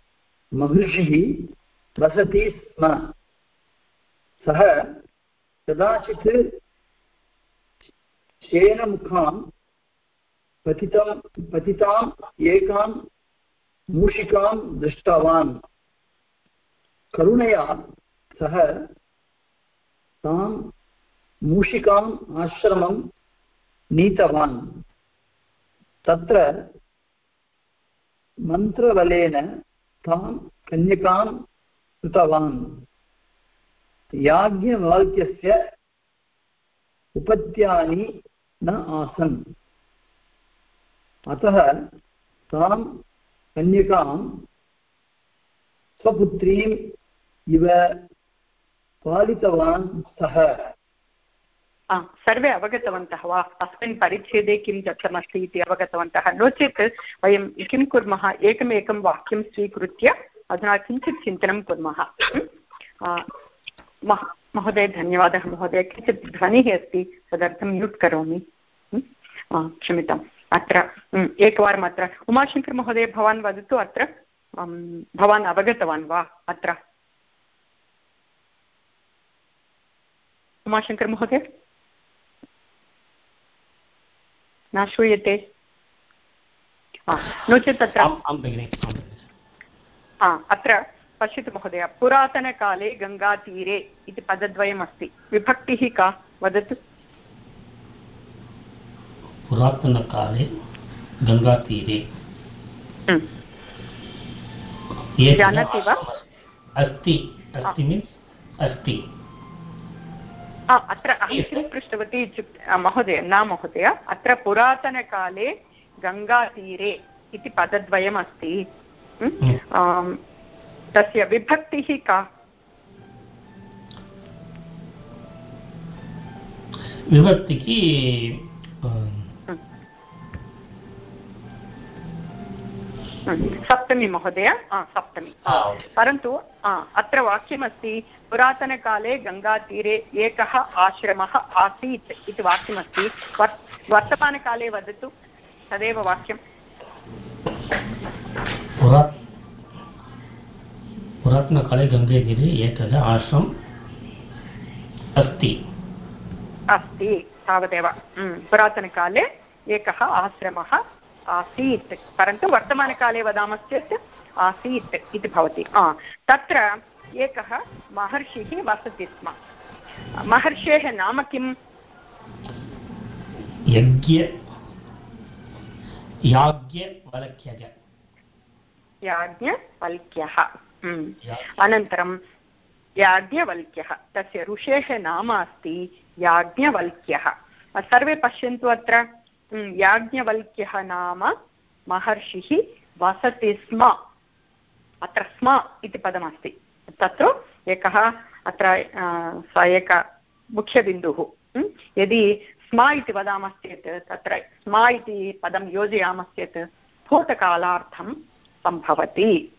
महर्षिः वसति स्म। सः कदाचित् शेनमुखां पतितां पतिताम् एकां मूषिकां दृष्टवान्। करुणया सः तां मूषिकाम् आश्रमं नीतवान्। तत्र मन्त्रबलेन तां कन्यकां कृतवान्। उपत्यानि न आसन्। अतः तां कन्यकां स्वपुत्रीम् इव पालितवान् सः सर्वे अवगतवन्तः वा अस्मिन् परिच्छेदे किं दत्तमस्ति इति अवगतवन्तः नो चेत् वयं किं कुर्मः? एकमेकं वाक्यं स्वीकृत्य अधुना किञ्चित् चिन्तनं कुर्मः। महोदय, धन्यवादः महोदय। किञ्चित् ध्वनिः अस्ति, तदर्थं म्यूट् करोमि। क्षम्यताम्। अत्र एकवारम् अत्र। उमाशङ्कर् भवान् वदतु अत्र। भवान् अवगतवान् वा? अत्र। उमाशङ्कर् महोदय? न श्रूयते। नो चेत् तत्र अत्र पश्यतु महोदय पुरातनकाले गङ्गातीरे इति पदद्वयमस्ति। विभक्तिः का? वदतु। पुरातनकाले गङ्गातीरे। हम्म। जानाति वा? अस्ति अस्ति मीन्स् अस्ति। अत्र अहं किं पृष्टवती इत्युक्ते महोदय न महोदय अत्र पुरातनकाले गङ्गातीरे इति पदद्वयमस्ति। तस्य विभक्तिः का? विभक्तिः सप्तमी महोदय सप्तमी परन्तु अत्र वाक्यमस्ति पुरातनकाले गङ्गातीरे एकः आश्रमः आसीत् इति वाक्यमस्ति वर्तमानकाले वदतु तदेव वाक्यम् पुरातनकाले गङ्गातीरे एकः आश्रमम् अस्ति अस्ति तावदेव पुरातनकाले एकः आश्रमः आसीत्। परन्तु वर्तमानकाले वदामश्चेत् आसीत् इति भवति। तत्र एकः महर्षिः वसति स्म। महर्षेः नाम किम्? याज्ञवल्क्यः। अनन्तरं याज्ञवल्क्यः तस्य ऋषेः नाम अस्ति याज्ञवल्क्यः सर्वे पश्यन्तु अत्र। याज्ञवल्क्यः नाम महर्षिः वसति स्म, अत्र स्म इति पदमस्ति। तत्र एकः, अत्र स एक मुख्यबिन्दुः। यदि स्मा इति वदामश्चेत्, तत्र स्मा इति पदं योजयामश्चेत् स्फोटकालार्थं सम्भवति।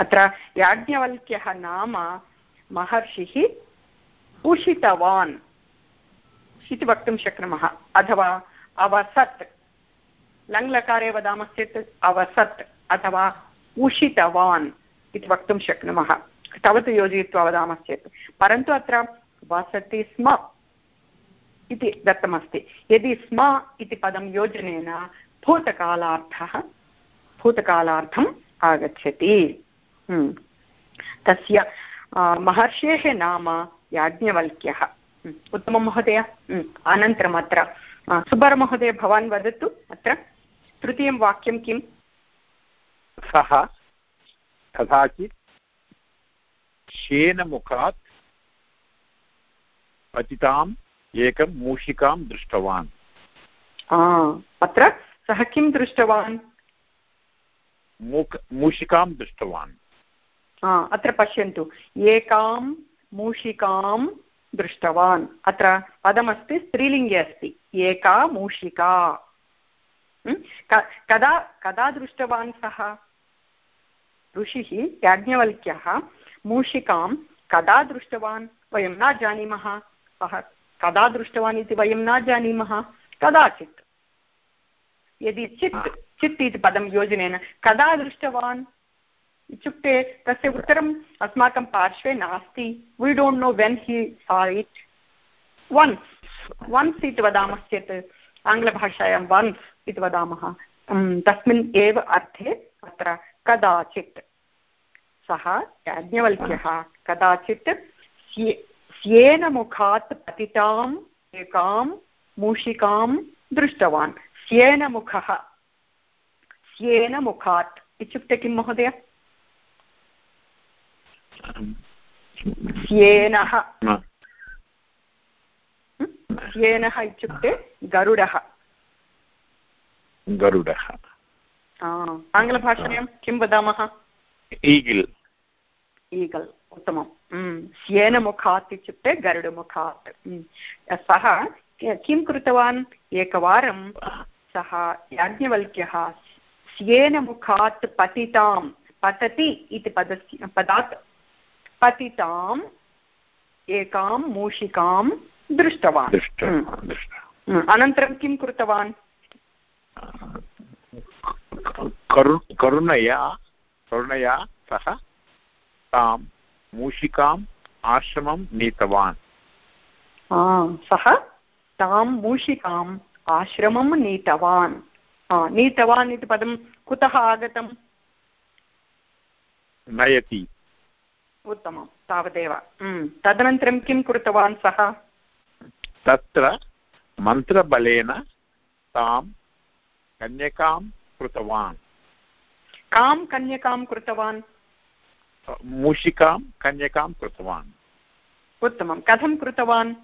अत्र याज्ञवल्क्यः नाम महर्षिः उषितवान्। इति वक्तुं शक्नुमः। अथवा अवसत्। लङ्लकारे वदामश्चेत् अवसत् अथवा उषितवान् इति वक्तुं शक्नुमः। तवत् योजयित्वा वदामश्चेत् परन्तु अत्र वसति स्म इति दत्तमस्ति। यदि स्म इति पदं योजनेन भूतकालार्थः, भूतकालार्थम् आगच्छति। हम्म। तस्य महर्षेः नाम याज्ञवल्क्यः। उत्तमं महोदय हम्म। अनन्तरम् अत्र सुब्बरमहोदय भवान् वदतु अत्र तृतीयं वाक्यं किम्? सः कदाचित् शेनमुखात् पतिताम् एकं मूषिकां दृष्टवान्। अत्र सः किं दृष्टवान्? मूषिकां दृष्टवान्। अत्र पश्यन्तु। एकां मूषिकां दृष्टवान्। अत्र पदमस्ति स्त्रीलिङ्गे अस्ति। एका मूषिका। कदा कदा दृष्टवान् सः? ऋषिः याज्ञवल्क्यः, मूषिकां कदा दृष्टवान्? वयं न जानीमः। सः, कदा दृष्टवान् इति वयं न जानीमः? कदाचित् यदि चित् चित् इति पदं योजनेन, कदा दृष्टवान्? इत्युक्ते तस्य उत्तरम् अस्माकं पार्श्वे नास्ति. वी डोण्ट् नो वेन् हि सा इट् वन्स् वन्स् इति वदामश्चेत् आङ्ग्लभाषायां वन्स् इति वदामः. तस्मिन् एव अर्थे अत्र कदाचित् सः याज्ञवल्क्यः कदाचित् स्येन मुखात् पतिताम् एकां मूषिकां दृष्टवान्. स्येन मुखः, स्येन मुखात्. इत्युक्ते किं महोदय? स्येनः स्येनः इत्युक्ते गरुडः। गरुडः। आङ्ग्लभाषायां किं वदामः? ईगिल्। ईगल् उत्तमं स्येनमुखात् इत्युक्ते गरुडमुखात्। सः किं कृतवान्? एकवारं सः याज्ञवल्क्यः स्येनमुखात् पतितां पतति इति पदस्य पदात् पतिताम् एकां मूषिकां दृष्टवान्। अनन्तरं किं कृतवान्? करुणया करुणया सः तां मूषिकाम् आश्रमं नीतवान्। सः तां मूषिकाम् आश्रमं नीतवान्। नीतवान् इति पदं कुतः आगतम्? नयति। उत्तमं तावदेव. तदनन्तरं किं कृतवान् सः? तत्र मन्त्रबलेन तां कन्यकां कृतवान्। कां कन्यकां कृतवान्? मूषिकां कन्यकां कृतवान्। उत्तमं. कथं कृतवान्?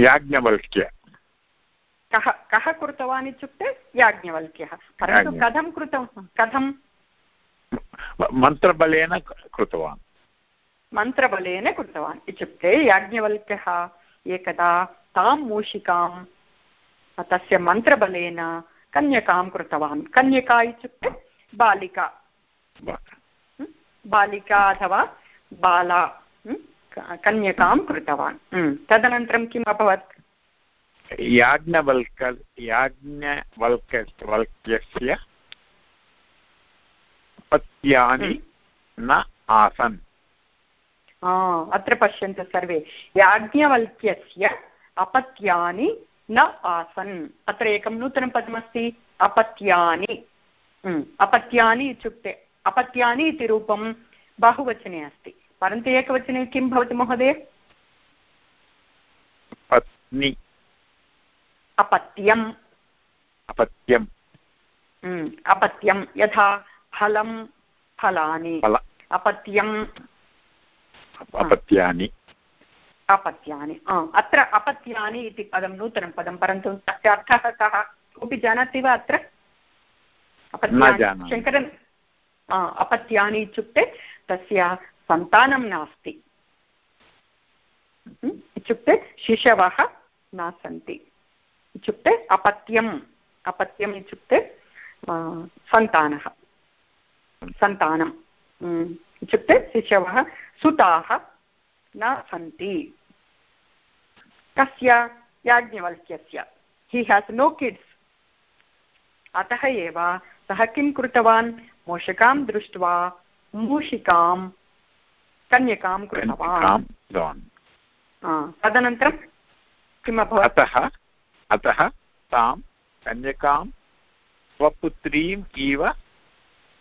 याज्ञवल्क्य। कः कः कृतवान् इत्युक्ते याज्ञवल्क्यः। परन्तु कथं कृतवान् कथं? मन्त्रबलेन कृतवान्। मन्त्रबलेन कृतवान्। इत्युक्ते याज्ञवल्क्यः एकदा तां मूषिकां तस्य मन्त्रबलेन कन्यकां कृतवान्। कन्यका इत्युक्ते बालिका। बालिका अथवा बाला कन्यकां कृतवान्। तदनन्तरं किम् अभवत्? याज्ञवल्क याज्ञवल्क वल्क्यस्य पत्यानि न आसन्। अत्र पश्यन्तु सर्वे। याज्ञवल्क्यस्य अपत्यानि न आसन्। अत्र एकं नूतनं पदमस्ति अपत्यानि। अपत्यानि इत्युक्ते अपत्यानि इति रूपं बहुवचने अस्ति। परन्तु एकवचने किं भवति महोदय? पत्नी अपत्यम्। अपत्यम्। अपत्यं यथा फलं फलानि। अपत्यम्। अपत्यानि। अपत्यानि अत्र अपत्यानि इति पदं नूतनं पदं परन्तु तस्य अर्थः कः? कोऽपि जानाति वा अत्र? शङ्करन् अपत्यानि इत्युक्ते तस्य सन्तानं नास्ति। इत्युक्ते शिशवः न सन्ति इत्युक्ते अपत्यम् अपत्यम् इत्युक्ते सन्तानः। सन्तानं इत्युक्ते शिशवः सुताः न सन्ति। कस्य? याज्ञवल्क्यस्य। हि हेस् नो किड्स् अतः एव सः किं कृतवान्? मूषिकां दृष्ट्वा मूषिकां कन्यकां कृतवान्। तदनन्तरं किम् अभवत्? अतः अतः तां कन्यकां स्वपुत्रीम् इव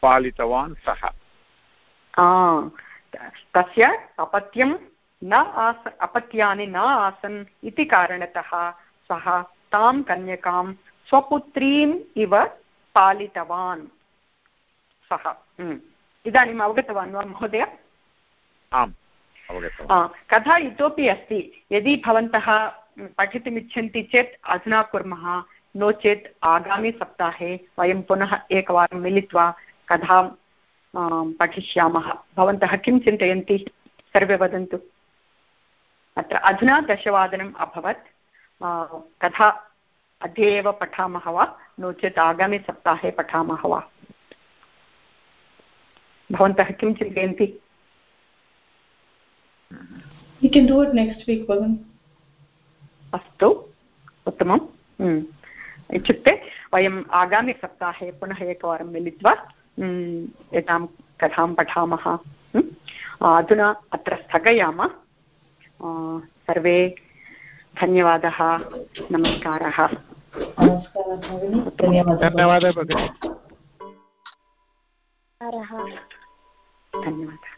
पालितवान् सः। तस्य अपत्यं न आस अपत्यानि न आसन् इति कारणतः सः तां कन्यकां स्वपुत्रीम् इव पालितवान्। सः इदानीम् अवगतवान् वा महोदय? आम् कथा इतोपि अस्ति। यदि भवन्तः पठितुमिच्छन्ति चेत् अधुना कुर्मः नो चेत् आगामिसप्ताहे वयं पुनः एकवारं मिलित्वा कथां पठिष्यामः। भवन्तः किं चिन्तयन्ति? सर्वे वदन्तु। अत्र अधुना दशवादनम् अभवत्। कथा अद्य एव पठामः वा? नो चेत् आगामिसप्ताहे पठामः वा? भवन्तः किं चिन्तयन्ति? अस्तु। उत्तमम्। हम्म। इत्युक्ते वयम् आगामिसप्ताहे पुनः एकवारं मिलित्वा हम्म, एतां कथां पठामः अधुना अत्र स्थगयामः। सर्वे धन्यवादः नमस्कारः। धन्यवादः भगिनि। धन्यवादः।